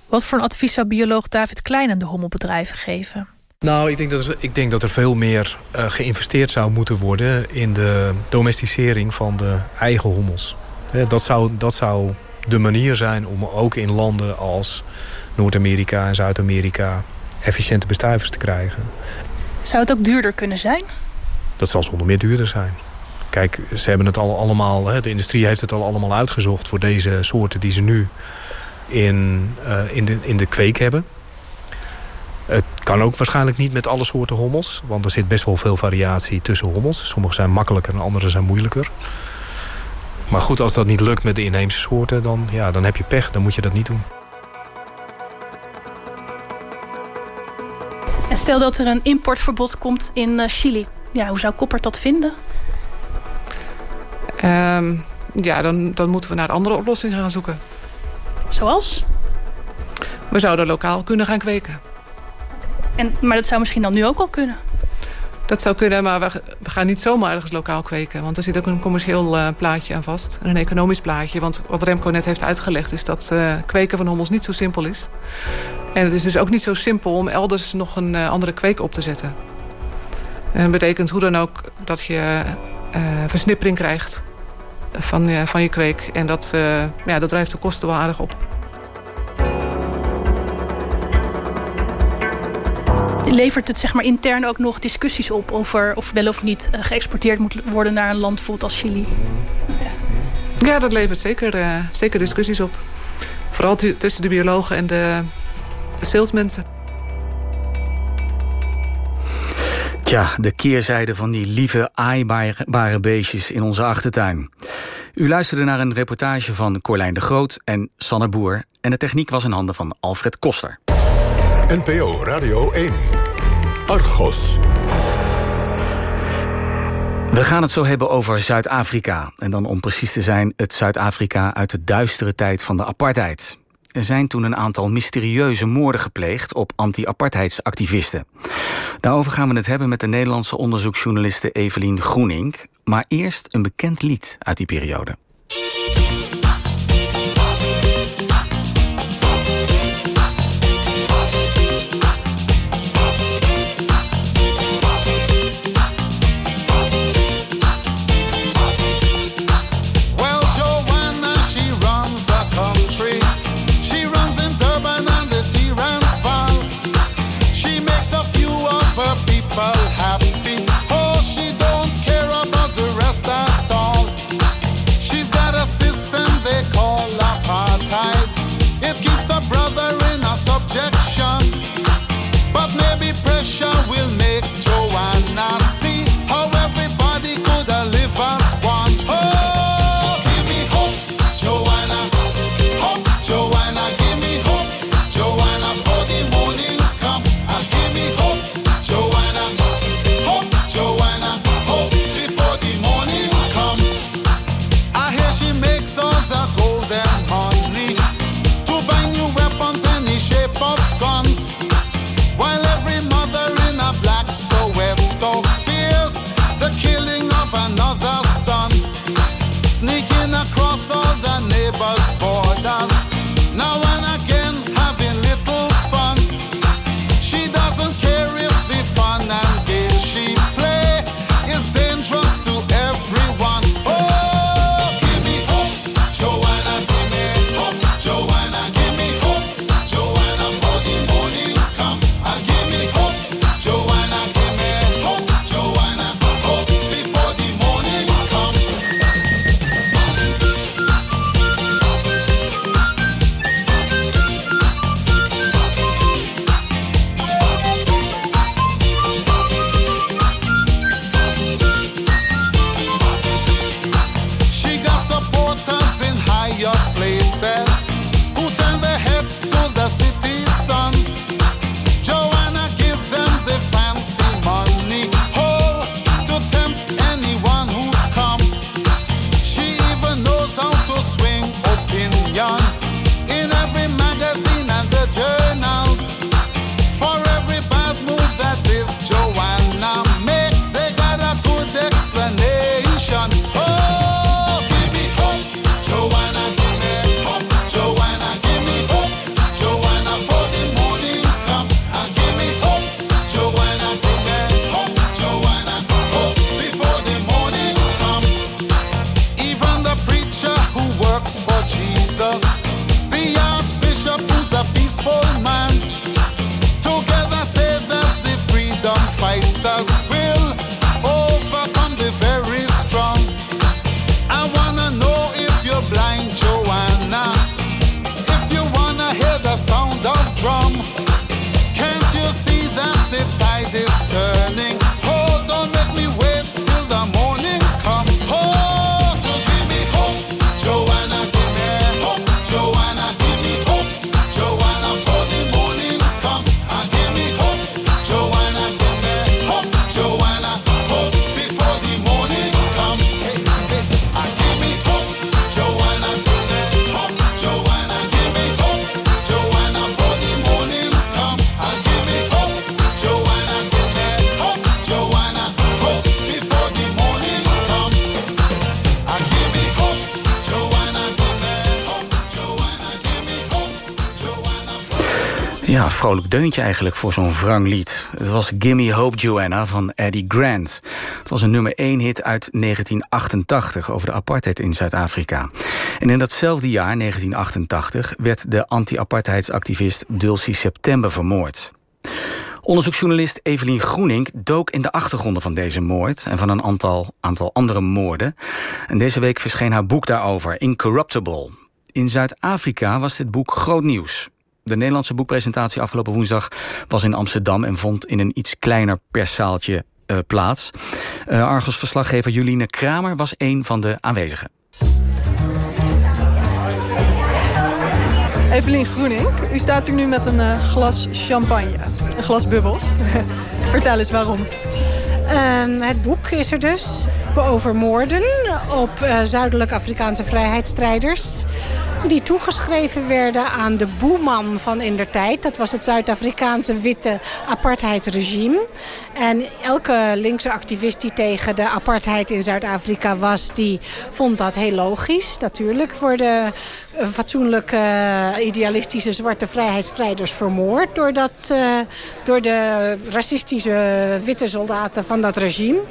Wat voor een advies zou bioloog David Klein aan de hommelbedrijven geven? Nou, ik denk dat er, ik denk dat er veel meer uh, geïnvesteerd zou moeten worden... in de domesticering van de eigen hommels. dat, zou, dat zou de manier zijn om ook in landen als Noord-Amerika en Zuid-Amerika... efficiënte bestuivers te krijgen. Zou het ook duurder kunnen zijn? Dat zal zonder meer duurder zijn. Kijk, ze hebben het al allemaal, de industrie heeft het al allemaal uitgezocht... voor deze soorten die ze nu in, uh, in, de, in de kweek hebben... Het kan ook waarschijnlijk niet met alle soorten hommels. Want er zit best wel veel variatie tussen hommels. Sommige zijn makkelijker en andere zijn moeilijker. Maar goed, als dat niet lukt met de inheemse soorten... dan, ja, dan heb je pech, dan moet je dat niet doen. En stel dat er een importverbod komt in uh, Chili. Ja, hoe zou Koppert dat vinden? Um, ja, dan, dan moeten we naar andere oplossingen gaan zoeken. Zoals? We zouden lokaal kunnen gaan kweken. En, maar dat zou misschien dan nu ook al kunnen. Dat zou kunnen, maar we, gaan niet zomaar ergens lokaal kweken. Want er zit ook een commercieel uh, plaatje aan vast. En een economisch plaatje. Want wat Remco net heeft uitgelegd... is dat uh, kweken van hommels niet zo simpel is. En het is dus ook niet zo simpel om elders nog een uh, andere kweek op te zetten. En dat betekent hoe dan ook dat je versnippering krijgt van, van je kweek. En dat, ja, dat drijft de kosten wel aardig op. Levert het zeg maar, intern ook nog discussies op over of wel of niet geëxporteerd moet worden naar een land bijvoorbeeld als Chili? Ja, ja dat levert zeker, zeker discussies op. Vooral tussen de biologen en de salesmensen. Tja, de keerzijde van die lieve, aaibare beestjes in onze achtertuin. U luisterde naar een reportage van Corlijn de Groot en Sanne Boer... en de techniek was in handen van Alfred Koster. NPO Radio 1. Argos. We gaan het zo hebben over Zuid-Afrika. En dan om precies te zijn het Zuid-Afrika uit de duistere tijd van de apartheid. Er zijn toen een aantal mysterieuze moorden gepleegd op anti-apartheidsactivisten. Daarover gaan we het hebben met de Nederlandse onderzoeksjournaliste Evelien Groening. Maar eerst een bekend lied uit die periode. Ja, vrolijk deuntje eigenlijk voor zo'n wrang lied. Het was Gimme Hope Joanna van Eddie Grant. Het was een nummer 1 hit uit 1988 over de apartheid in Zuid-Afrika. En in datzelfde jaar, 1988, werd de anti-apartheidsactivist Dulcie September vermoord. Onderzoeksjournalist Evelien Groening dook in de achtergronden van deze moord... en van een aantal, aantal andere moorden. En deze week verscheen haar boek daarover, Incorruptible. In Zuid-Afrika was dit boek groot nieuws. De Nederlandse boekpresentatie afgelopen woensdag was in Amsterdam... en vond in een iets kleiner perszaaltje uh, plaats. Uh, Argos-verslaggever Juline Kramer was een van de aanwezigen. Evelien Groening, u staat hier nu met een uh, glas champagne. Een glas bubbels. Vertel eens waarom. Uh, het boek is er dus over moorden op uh, zuidelijk Afrikaanse vrijheidsstrijders die toegeschreven werden aan de boeman van in der tijd. Dat was het Zuid-Afrikaanse witte apartheidsregime. En elke linkse activist die tegen de apartheid in Zuid-Afrika was... die vond dat heel logisch, natuurlijk. Worden fatsoenlijke, idealistische zwarte vrijheidsstrijders vermoord... door, dat, uh, door de racistische witte soldaten van dat regime.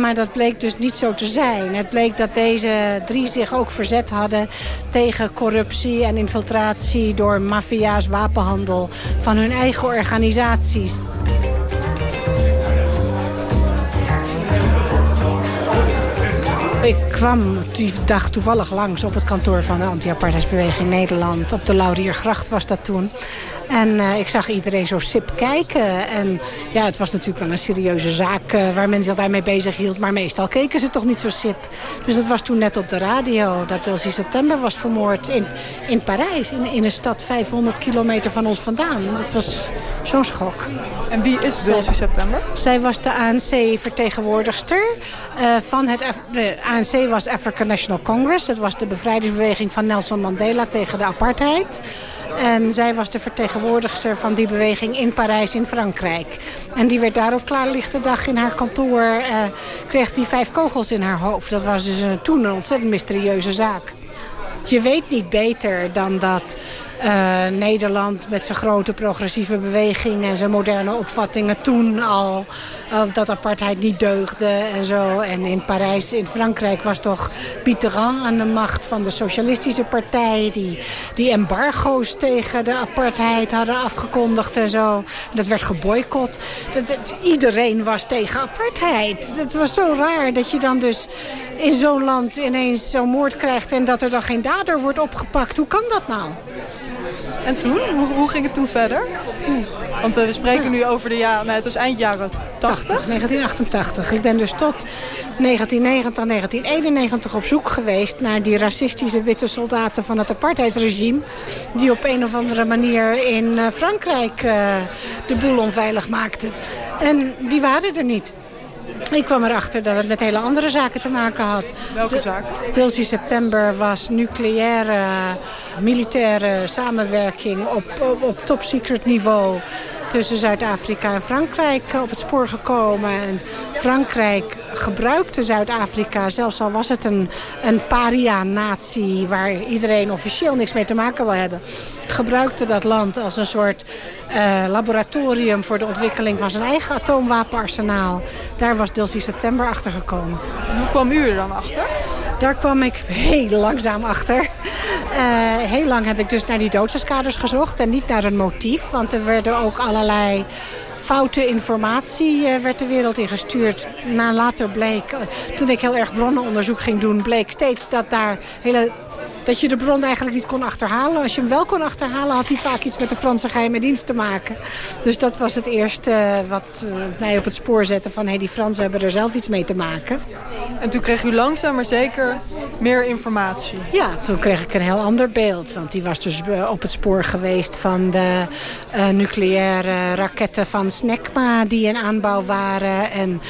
Maar dat bleek dus niet zo te zijn. Het bleek dat deze drie zich ook verzet hadden tegen corruptie en infiltratie... door maffia's wapenhandel van hun eigen organisaties. Ik kwam die dag toevallig langs op het kantoor van de anti-apartheidsbeweging Nederland. Op de Lauriergracht was dat toen. En uh, ik zag iedereen zo sip kijken. En ja, het was natuurlijk wel een serieuze zaak uh, waar men zich daarmee bezig hield. Maar meestal keken ze toch niet zo sip. Dus dat was toen net op de radio dat Delcy September was vermoord in, in Parijs. In, in een stad 500 kilometer van ons vandaan. Dat was zo'n schok. En wie is Delcy September? Zij was de ANC-vertegenwoordigster uh, van het... De ANC was African National Congress. Dat was de bevrijdingsbeweging van Nelson Mandela tegen de apartheid. En zij was de vertegenwoordigster van die beweging in Parijs in Frankrijk. En die werd daar op klaarlichte dag in haar kantoor... Uh, kreeg die vijf kogels in haar hoofd. Dat was dus een, toen een ontzettend mysterieuze zaak. Je weet niet beter dan dat uh, Nederland met zijn grote progressieve beweging en zijn moderne opvattingen toen al dat apartheid niet deugde en zo. En in Parijs, in Frankrijk was toch Mitterrand aan de macht van de socialistische partij die, die embargo's tegen de apartheid hadden afgekondigd en zo. Dat werd geboycott. Dat, iedereen was tegen apartheid. Het was zo raar dat je dan dus in zo'n land ineens zo'n moord krijgt en dat er dan geen dader wordt opgepakt. Hoe kan dat nou? En toen? Hoe, hoe ging het toen verder? Want uh, we spreken nu over de jaren... Nou, het was eind jaren 80. 1988. Ik ben dus tot 1990, 1991 op zoek geweest... naar die racistische witte soldaten van het apartheidsregime... die op een of andere manier in uh, Frankrijk uh, de boel onveilig maakten. En die waren er niet. Ik kwam erachter dat het met hele andere zaken te maken had. Welke zaken? Delcy September was nucleaire, militaire samenwerking op, op, op top secret niveau tussen Zuid-Afrika en Frankrijk op het spoor gekomen. En Frankrijk gebruikte Zuid-Afrika, zelfs al was het een, een paria-natie... waar iedereen officieel niks mee te maken wil hebben... gebruikte dat land als een soort uh, laboratorium voor de ontwikkeling van zijn eigen atoomwapenarsenaal. Daar was Delcy September achter gekomen. En hoe kwam u er dan achter? Daar kwam ik heel langzaam achter. Uh, heel lang heb ik dus naar die doodsenkaders gezocht en niet naar een motief. Want er werden ook allerlei foute informatie uh, werd de wereld ingestuurd. Na later bleek, uh, toen ik heel erg bronnenonderzoek ging doen... bleek steeds dat daar hele dat je de bron eigenlijk niet kon achterhalen. Als je hem wel kon achterhalen, had hij vaak iets met de Franse geheime dienst te maken. Dus dat was het eerste uh, wat uh, mij op het spoor zette van... Hey, die Fransen hebben er zelf iets mee te maken. En toen kreeg u langzaam maar zeker meer informatie. Ja, toen kreeg ik een heel ander beeld. Want die was dus op het spoor geweest van de uh, nucleaire raketten van SNECMA... die in aanbouw waren. En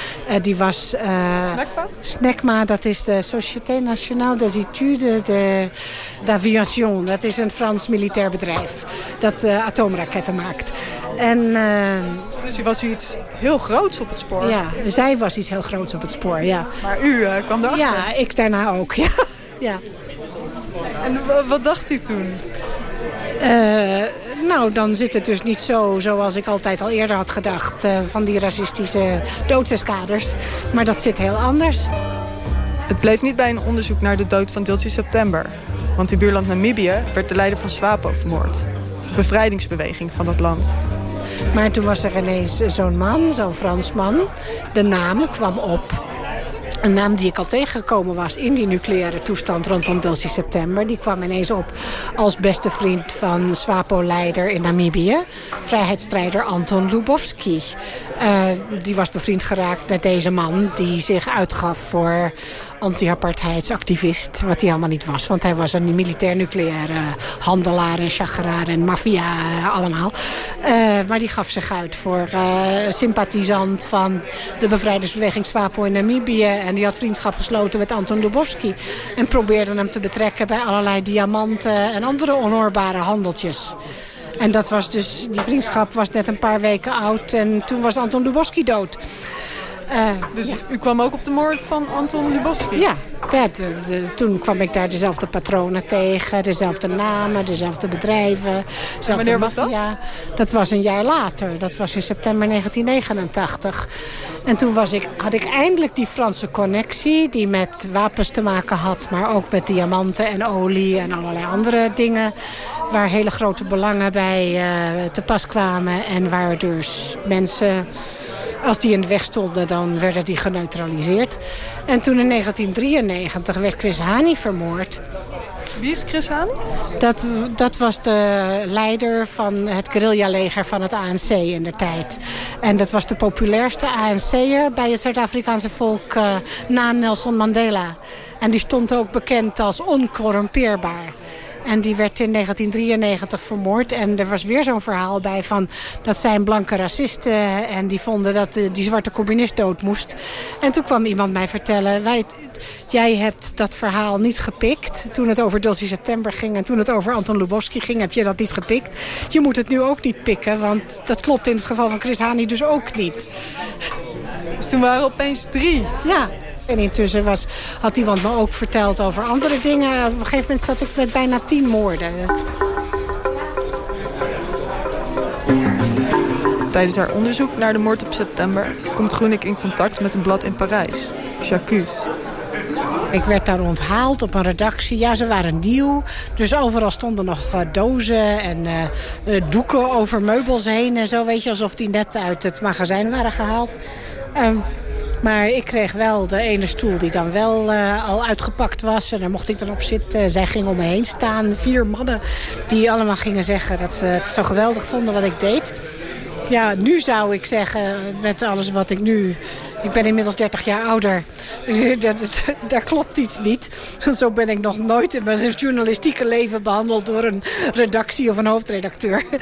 die was... SNECMA? SNECMA, dat is de Société Nationale des Études... de d'Aviation. Dat is een Frans militair bedrijf dat uh, atoomraketten maakt. En, uh, dus u was iets heel groots op het spoor? Ja, zij was iets heel groots op het spoor, ja. Maar u uh, kwam erachter? Ja, ik daarna ook, ja. ja. En wat dacht u toen? nou, dan zit het dus niet zo zoals ik altijd al eerder had gedacht... Van die racistische doodseskaders. Maar dat zit heel anders. Het bleef niet bij een onderzoek naar de dood van Deeltje September. Want in buurland Namibië werd de leider van SWAPO vermoord. De bevrijdingsbeweging van dat land. Maar toen was er ineens zo'n man, zo'n Fransman. De naam kwam op een naam die ik al tegengekomen was in die nucleaire toestand rondom 11 september. Die kwam ineens op als beste vriend van SWAPO-leider in Namibië. Vrijheidsstrijder Anton Lubowski. Uh, die was bevriend geraakt met deze man die zich uitgaf voor anti-apartheidsactivist. Wat hij helemaal niet was. Want hij was een militair-nucleaire handelaar en chageraar en maffia uh, allemaal. Uh, maar die gaf zich uit voor sympathisant van de bevrijdingsbeweging SWAPO in Namibië. En die had vriendschap gesloten met Anton Lubowski. En probeerde hem te betrekken bij allerlei diamanten en andere onhoorbare handeltjes. En dat was dus, die vriendschap was net een paar weken oud en toen was Anton Lubowski dood. Uh, dus ja. u kwam ook op de moord van Anton Lubowski? Ja, dat, de, de, toen kwam ik daar dezelfde patronen tegen. Dezelfde namen, dezelfde bedrijven. En wanneer was dat? Dat was een jaar later. Dat was in september 1989. En toen was ik, had ik eindelijk die Franse connectie... die met wapens te maken had, maar ook met diamanten en olie... en allerlei andere dingen waar hele grote belangen bij uh, te pas kwamen... en waar dus mensen als die in de weg stonden, dan werden die geneutraliseerd. En toen in 1993 werd Chris Hani vermoord. Wie is Chris Hani? Dat, dat was de leider van het guerrilla-leger van het ANC in de tijd. En dat was de populairste ANC'er bij het Zuid-Afrikaanse volk uh, na Nelson Mandela. En die stond ook bekend als oncorrumpeerbaar. En die werd in 1993 vermoord. En er was weer zo'n verhaal bij van... dat zijn blanke racisten en die vonden dat die zwarte communist dood moest. En toen kwam iemand mij vertellen... Wij, jij hebt dat verhaal niet gepikt toen het over Dulcie September ging... en toen het over Anton Lubowski ging, heb je dat niet gepikt. Je moet het nu ook niet pikken, want dat klopt in het geval van Chris Hani dus ook niet. Dus toen waren er opeens drie? Ja, en intussen was, had iemand me ook verteld over andere dingen. Op een gegeven moment zat ik met bijna tien moorden. Tijdens haar onderzoek naar de moord op september... komt Groenik in contact met een blad in Parijs, J'accuse. Ik werd daar onthaald op een redactie. Ja, ze waren nieuw. Dus overal stonden nog uh, dozen en uh, doeken over meubels heen en zo. Weet je, alsof die net uit het magazijn waren gehaald. Um, maar ik kreeg wel de ene stoel die dan wel uh, al uitgepakt was. En daar mocht ik dan op zitten. Zij gingen om me heen staan. Vier mannen die allemaal gingen zeggen dat ze het zo geweldig vonden wat ik deed. Ja, nu zou ik zeggen, met alles wat ik nu... Ik ben inmiddels 30 jaar ouder. Daar klopt iets niet. Zo ben ik nog nooit in mijn journalistieke leven behandeld... door een redactie of een hoofdredacteur.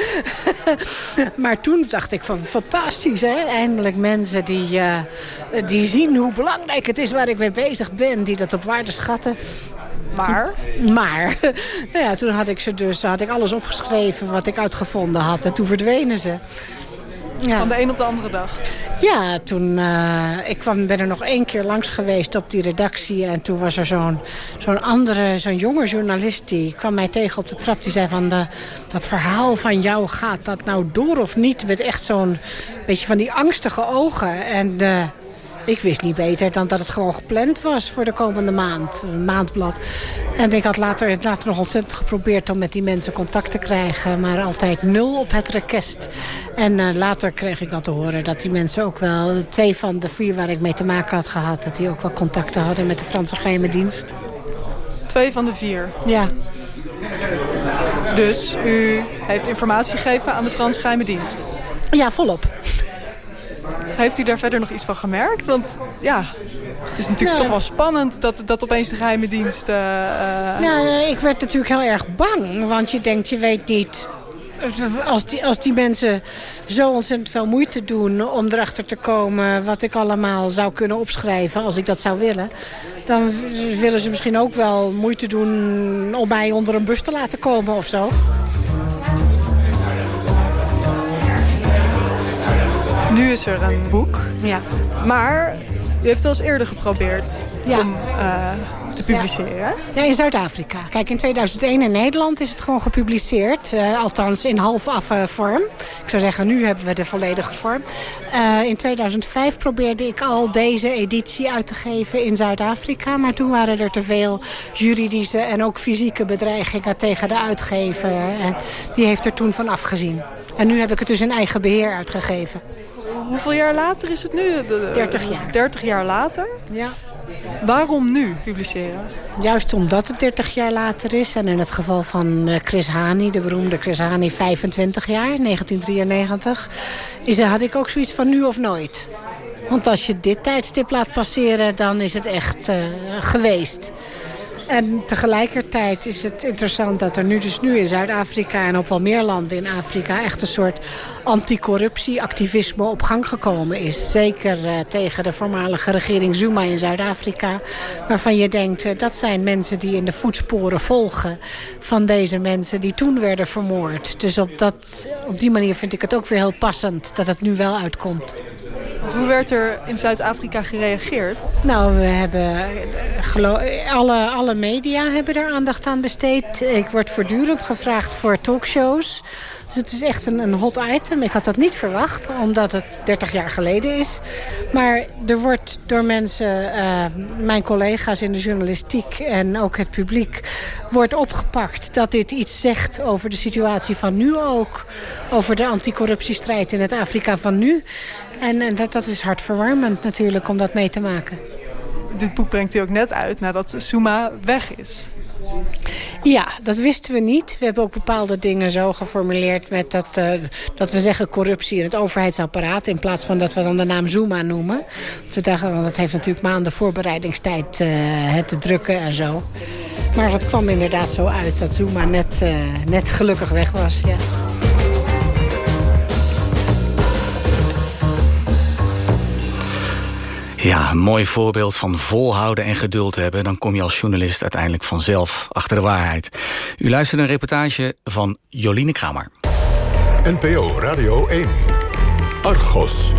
Maar toen dacht ik van fantastisch, hè? Eindelijk mensen die, uh, die zien hoe belangrijk het is waar ik mee bezig ben. Die dat op waarde schatten. Maar? Maar. Nou ja, toen had ik ze dus, had ik alles opgeschreven wat ik uitgevonden had. En toen verdwenen ze. Ja. Van de een op de andere dag? Ja, toen, uh, ik kwam, ben er nog één keer langs geweest op die redactie. En toen was er zo'n zo'n andere, zo'n jonge journalist... die kwam mij tegen op de trap. Die zei van, de, dat verhaal van jou, gaat dat nou door of niet? Met echt zo'n beetje van die angstige ogen. En... Uh, ik wist niet beter dan dat het gewoon gepland was voor de komende maand. Een maandblad. En ik had later, later nog ontzettend geprobeerd om met die mensen contact te krijgen. Maar altijd nul op het request. En uh, later kreeg ik al te horen dat die mensen ook wel... Twee van de vier waar ik mee te maken had gehad... dat die ook wel contacten hadden met de Franse geheime dienst. Twee van de vier? Ja. Dus u heeft informatie gegeven aan de Franse geheime dienst? Ja, volop. Heeft u daar verder nog iets van gemerkt? Want ja, het is natuurlijk toch wel spannend dat, dat opeens de geheime dienst... Uh, nou, ik werd natuurlijk heel erg bang. Want je denkt, je weet niet... Als die, als die mensen zo ontzettend veel moeite doen om erachter te komen... wat ik allemaal zou kunnen opschrijven als ik dat zou willen... dan willen ze misschien ook wel moeite doen om mij onder een bus te laten komen of zo. Nu is er een boek. Ja. Maar u heeft het al eens eerder geprobeerd ja. om uh, te publiceren? Ja, in Zuid-Afrika. Kijk, in 2001 in Nederland is het gewoon gepubliceerd. Uh, althans in halfaffe vorm. Ik zou zeggen, nu hebben we de volledige vorm. In 2005 probeerde ik al deze editie uit te geven in Zuid-Afrika. Maar toen waren er te veel juridische en ook fysieke bedreigingen tegen de uitgever. En die heeft er toen van afgezien. En nu heb ik het dus in eigen beheer uitgegeven. Hoeveel jaar later is het nu? 30 jaar. 30 jaar later? Ja. Waarom nu publiceren? Juist omdat het 30 jaar later is. En in het geval van eh, Chris Hani, de beroemde Chris Hani, 25 jaar, 1993. Is, had ik ook zoiets van nu of nooit. Want als je dit tijdstip laat passeren, dan is het echt uh, geweest. En tegelijkertijd is het interessant dat er nu dus nu in Zuid-Afrika... en op wel meer landen in Afrika echt een soort anticorruptieactivisme op gang gekomen is. Zeker uh, tegen de voormalige regering Zuma in Zuid-Afrika. Waarvan je denkt, uh, dat zijn mensen die in de voetsporen volgen... van deze mensen die toen werden vermoord. Dus op, dat, op die manier vind ik het ook weer heel passend dat het nu wel uitkomt. Want hoe werd er in Zuid-Afrika gereageerd? Nou, we hebben alle, alle media hebben er aandacht aan besteed. Ik word voortdurend gevraagd voor talkshows. Dus het is echt een, een hot item. Ik had dat niet verwacht, omdat het 30 jaar geleden is. Maar er wordt door mensen, uh, mijn collega's in de journalistiek en ook het publiek... wordt opgepakt dat dit iets zegt over de situatie van nu ook. Over de anticorruptiestrijd in het Afrika van nu. En, en dat, dat is hartverwarmend natuurlijk om dat mee te maken. Dit boek brengt u ook net uit nadat Suma weg is. Ja, dat wisten we niet. We hebben ook bepaalde dingen zo geformuleerd... met dat, uh, dat we zeggen corruptie in het overheidsapparaat... in plaats van dat we dan de naam Zuma noemen. We dachten, dat heeft natuurlijk maanden voorbereidingstijd uh, het te drukken en zo. Maar het kwam inderdaad zo uit dat Zuma net, uh, net gelukkig weg was, ja. Ja, een mooi voorbeeld van volhouden en geduld hebben. Dan kom je als journalist uiteindelijk vanzelf achter de waarheid. U luistert een reportage van Joline Kramer. NPO Radio 1. Argos.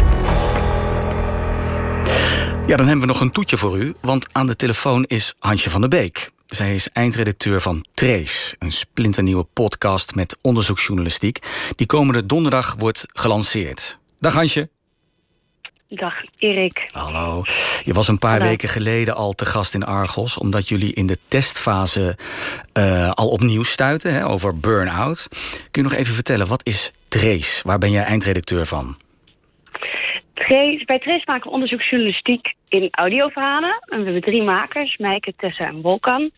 Ja, dan hebben we nog een toetje voor u, want aan de telefoon is Hansje van der Beek. Zij is eindredacteur van Trace, een splinternieuwe podcast met onderzoeksjournalistiek... die komende donderdag wordt gelanceerd. Dag Hansje. Dag Erik. Hallo. Je was een paar weken geleden al te gast in Argos... omdat jullie in de testfase uh, al opnieuw stuiten hè, over burn-out. Kun je nog even vertellen, wat is Trace? Waar ben jij eindredacteur van? Trace, bij Trace maken we onderzoeksjournalistiek in audioverhalen. En we hebben drie makers, Meike, Tessa en Wolkan.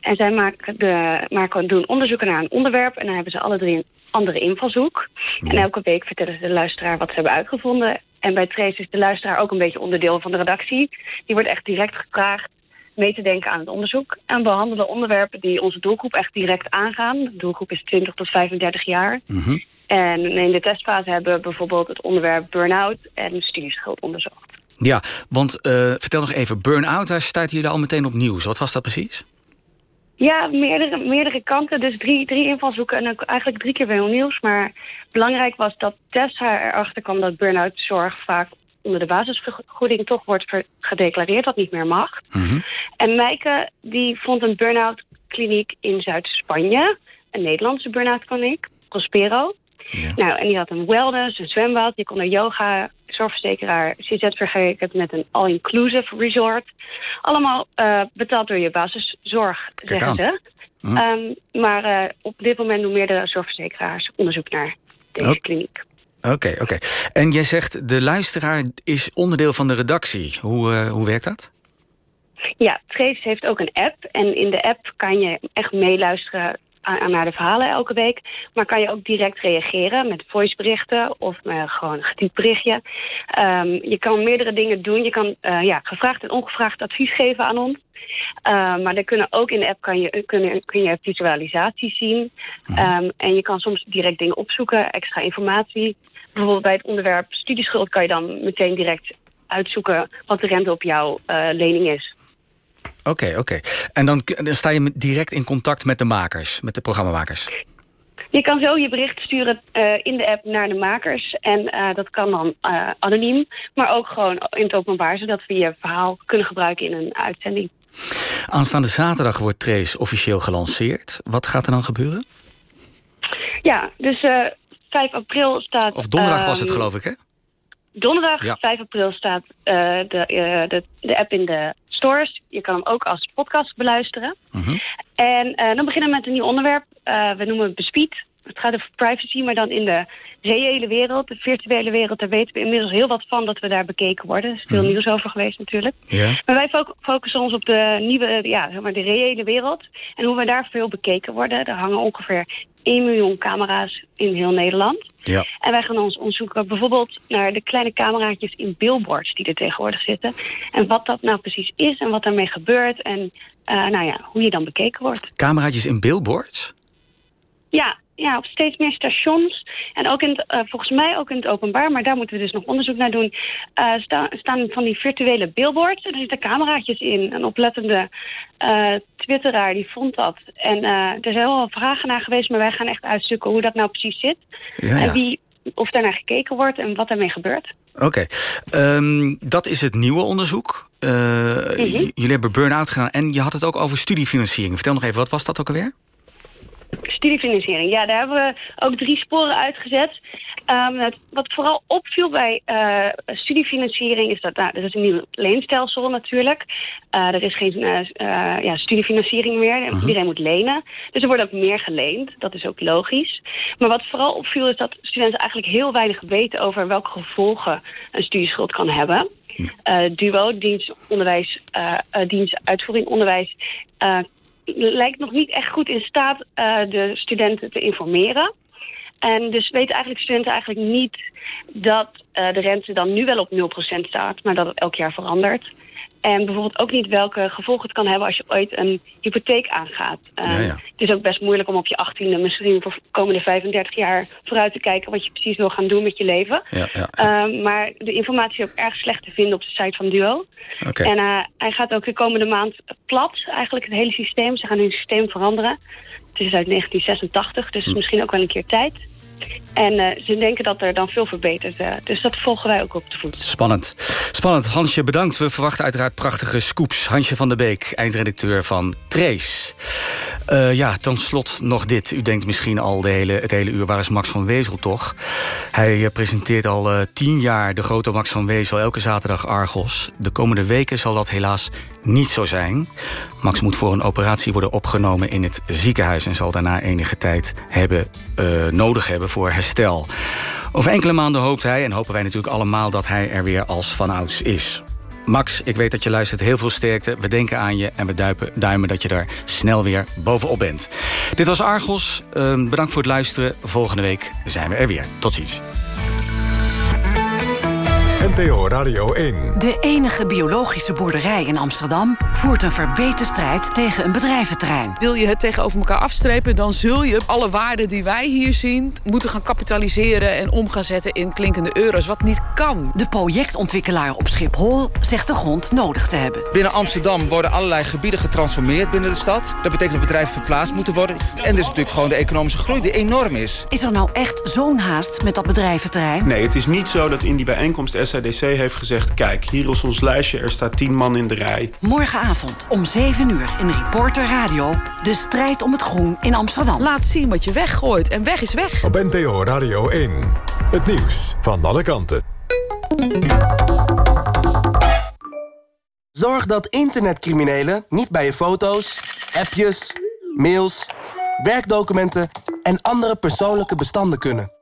En zij maken de, maken, doen onderzoeken naar een onderwerp... en dan hebben ze alle drie een andere invalshoek. Ja. En elke week vertellen ze de luisteraar wat ze hebben uitgevonden... En bij Trace is de luisteraar ook een beetje onderdeel van de redactie. Die wordt echt direct gevraagd mee te denken aan het onderzoek. En we behandelen onderwerpen die onze doelgroep echt direct aangaan. De doelgroep is 20 tot 35 jaar. Mm -hmm. En in de testfase hebben we bijvoorbeeld het onderwerp burn-out en studieschuld onderzocht. Ja, want uh, vertel nog even, burn-out, daar staat jullie al meteen op nieuws. Wat was dat precies? Ja, meerdere, meerdere kanten. Dus drie, drie invalshoeken en ook eigenlijk drie keer weer nieuws. Maar belangrijk was dat Tessa erachter kwam dat burn-out zorg vaak onder de basisvergoeding toch wordt gedeclareerd, wat niet meer mag. Mm -hmm. En Meike die vond een burn-out kliniek in Zuid-Spanje, een Nederlandse burn-out kliniek, Prospero. Ja. Nou, en die had een wellness, een zwembad, je kon er yoga, zorgverzekeraar CZ vergeleken met een all-inclusive resort. Allemaal uh, betaald door je basiszorg, Kijk zeggen ze. Hm. Um, maar uh, op dit moment doen meerdere zorgverzekeraars onderzoek naar deze oh. kliniek. Oké, okay, oké. Okay. En jij zegt, de luisteraar is onderdeel van de redactie. Hoe, uh, hoe werkt dat? Ja, Trace heeft ook een app. En in de app kan je echt meeluisteren naar de verhalen elke week. Maar kan je ook direct reageren met voiceberichten of uh, gewoon een getypt berichtje. Um, je kan meerdere dingen doen. Je kan uh, ja, gevraagd en ongevraagd advies geven aan ons. Uh, maar er kunnen ook in de app kan je, kun, kun je visualisaties zien. Um, en je kan soms direct dingen opzoeken, extra informatie. Bijvoorbeeld bij het onderwerp studieschuld kan je dan meteen direct uitzoeken wat de rente op jouw lening is. Oké, okay, oké. Okay. En dan, dan sta je direct in contact met de makers, met de programmamakers? Je kan zo je bericht sturen uh, in de app naar de makers. En uh, dat kan dan uh, anoniem, maar ook gewoon in het openbaar... zodat we je verhaal kunnen gebruiken in een uitzending. Aanstaande zaterdag wordt Trace officieel gelanceerd. Wat gaat er dan gebeuren? Ja, dus uh, 5 april staat... Of donderdag was het ehm, geloof ik, hè? Donderdag, Ja. 5 april, staat eh, de, eh, de, de app in de stores. Je kan hem ook als podcast beluisteren. Mhm. En eh, dan beginnen we met een nieuw onderwerp. Eh, we noemen het bespied. Het gaat over privacy, maar dan in de reële wereld, de virtuele wereld. Daar weten we inmiddels heel wat van dat we daar bekeken worden. Er is veel Mhm. nieuws over geweest natuurlijk. Maar wij fo- focussen ons op de nieuwe, ja, zeg maar de reële wereld. En hoe we daar veel bekeken worden. Er hangen ongeveer 1 miljoen camera's in heel Nederland. Ja. En wij gaan ons onderzoeken bijvoorbeeld naar de kleine cameraatjes in billboards die er tegenwoordig zitten. En wat dat nou precies is en wat daarmee gebeurt. En eh, nou ja, hoe je dan bekeken wordt. Cameraatjes in billboards? Ja, ja, op steeds meer stations. En ook in het, eh, volgens mij ook in het openbaar, maar daar moeten we dus nog onderzoek naar doen. eh, sta- staan van die virtuele billboards. En er zitten cameraatjes in. Een oplettende eh, twitteraar die vond dat. En er zijn heel veel vragen naar geweest, maar wij gaan echt uitzoeken hoe dat nou precies zit. Ja, ja. En wie, of daarnaar gekeken wordt en wat daarmee gebeurt. Oké, Ehm, dat is het nieuwe onderzoek. Mhm. Jullie hebben burn-out gedaan en je had het ook over studiefinanciering. Vertel nog even, wat was dat ook alweer? Studiefinanciering, ja, daar hebben we ook drie sporen uitgezet. Het- wat vooral opviel bij eh, studiefinanciering is dat, nou, er is een nieuw leenstelsel natuurlijk. Eh, er is geen eh, ja, studiefinanciering meer. Iedereen moet lenen. Dus er wordt ook meer geleend. Dat is ook logisch. Maar wat vooral opviel is dat studenten eigenlijk heel weinig weten over welke gevolgen een studieschuld kan hebben. DUO, dienst, onderwijs, dienst uitvoering onderwijs, lijkt nog niet echt goed in staat eh, de studenten te informeren. En dus weten eigenlijk studenten eigenlijk niet dat eh, de rente dan nu wel op 0% staat, maar dat het elk jaar verandert. En bijvoorbeeld ook niet welke gevolgen het kan hebben als je ooit een hypotheek aangaat. Eh, Ja, ja. Het is ook best moeilijk om op je 18e, misschien voor de komende 35 jaar vooruit te kijken wat je precies wil gaan doen met je leven. Ja, ja. Eh, maar de informatie is ook erg slecht te vinden op de site van Duo. En eh, hij gaat ook de komende maand plat, eigenlijk het hele systeem. Ze gaan hun systeem veranderen. Het is uit 1986, dus Hm. misschien ook wel een keer tijd. En eh, ze denken dat er dan veel verbetert. eh, dus dat volgen wij ook op de voet. Spannend. Spannend. Hansje, bedankt. We verwachten uiteraard prachtige scoops. Hansje van der Beek, eindredacteur van Trace. Eh, ja, ten slot nog dit. U denkt misschien al de hele, het hele uur... waar is Max van Wezel toch? Hij presenteert al tien jaar de grote Max van Wezel... elke zaterdag Argos. De komende weken zal dat helaas niet zo zijn. Max moet voor een operatie worden opgenomen in het ziekenhuis... en zal daarna enige tijd hebben, eh, nodig hebben voor herstel. Over enkele maanden hoopt hij, en hopen wij natuurlijk allemaal... dat hij er weer als vanouds is. Max, ik weet dat je luistert. Heel veel sterkte. We denken aan je en we duipen, duimen dat je daar snel weer bovenop bent. Dit was Argos. Ehm, bedankt voor het luisteren. Volgende week zijn we er weer. Tot ziens. NPO Radio 1. De enige biologische boerderij in Amsterdam voert een verbeten strijd tegen een bedrijventerrein. Wil je het tegenover elkaar afstrepen, dan zul je alle waarden die wij hier zien... moeten gaan kapitaliseren en om gaan zetten in klinkende euro's, wat niet kan. De projectontwikkelaar op Schiphol zegt de grond nodig te hebben. Binnen Amsterdam worden allerlei gebieden getransformeerd binnen de stad. Dat betekent dat bedrijven verplaatst moeten worden. En er is natuurlijk gewoon de economische groei die enorm is. Is er nou echt zo'n haast met dat bedrijventerrein? Nee, het is niet zo dat in die bijeenkomst SADC heeft gezegd... kijk, hier is ons lijstje, er staat tien man in de rij. Morgenavond om 7 uur in Reporter Radio. De strijd om het groen in Amsterdam. Laat zien wat je weggooit en weg is weg. Op NPO Radio 1. Het nieuws van alle kanten. Zorg dat internetcriminelen niet bij je foto's, appjes, mails, werkdocumenten en andere persoonlijke bestanden kunnen.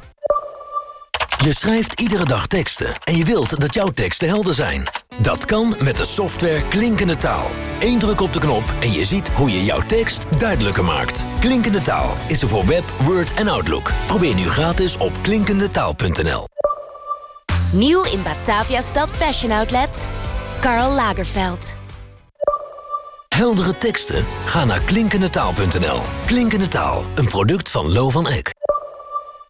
Je schrijft iedere dag teksten en je wilt dat jouw teksten helder zijn. Dat kan met de software Klinkende Taal. Eén druk op de knop en je ziet hoe je jouw tekst duidelijker maakt. Klinkende Taal is er voor Web, Word en Outlook. Probeer nu gratis op klinkendetaal.nl. Nieuw in Batavia Stad Fashion Outlet. Karl Lagerfeld. Heldere teksten? Ga naar klinkendetaal.nl. Klinkende Taal, een product van Lo van Eck.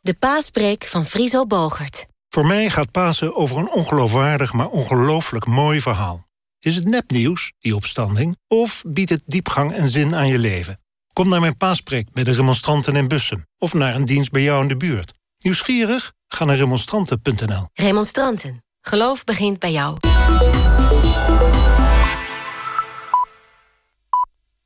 De paaspreek van Friso Bogert. Voor mij gaat Pasen over een ongeloofwaardig, maar ongelooflijk mooi verhaal. Is het nepnieuws, die opstanding, of biedt het diepgang en zin aan je leven? Kom naar mijn paaspreek bij de remonstranten in Bussen... of naar een dienst bij jou in de buurt. Nieuwsgierig? Ga naar remonstranten.nl. Remonstranten. Geloof begint bij jou.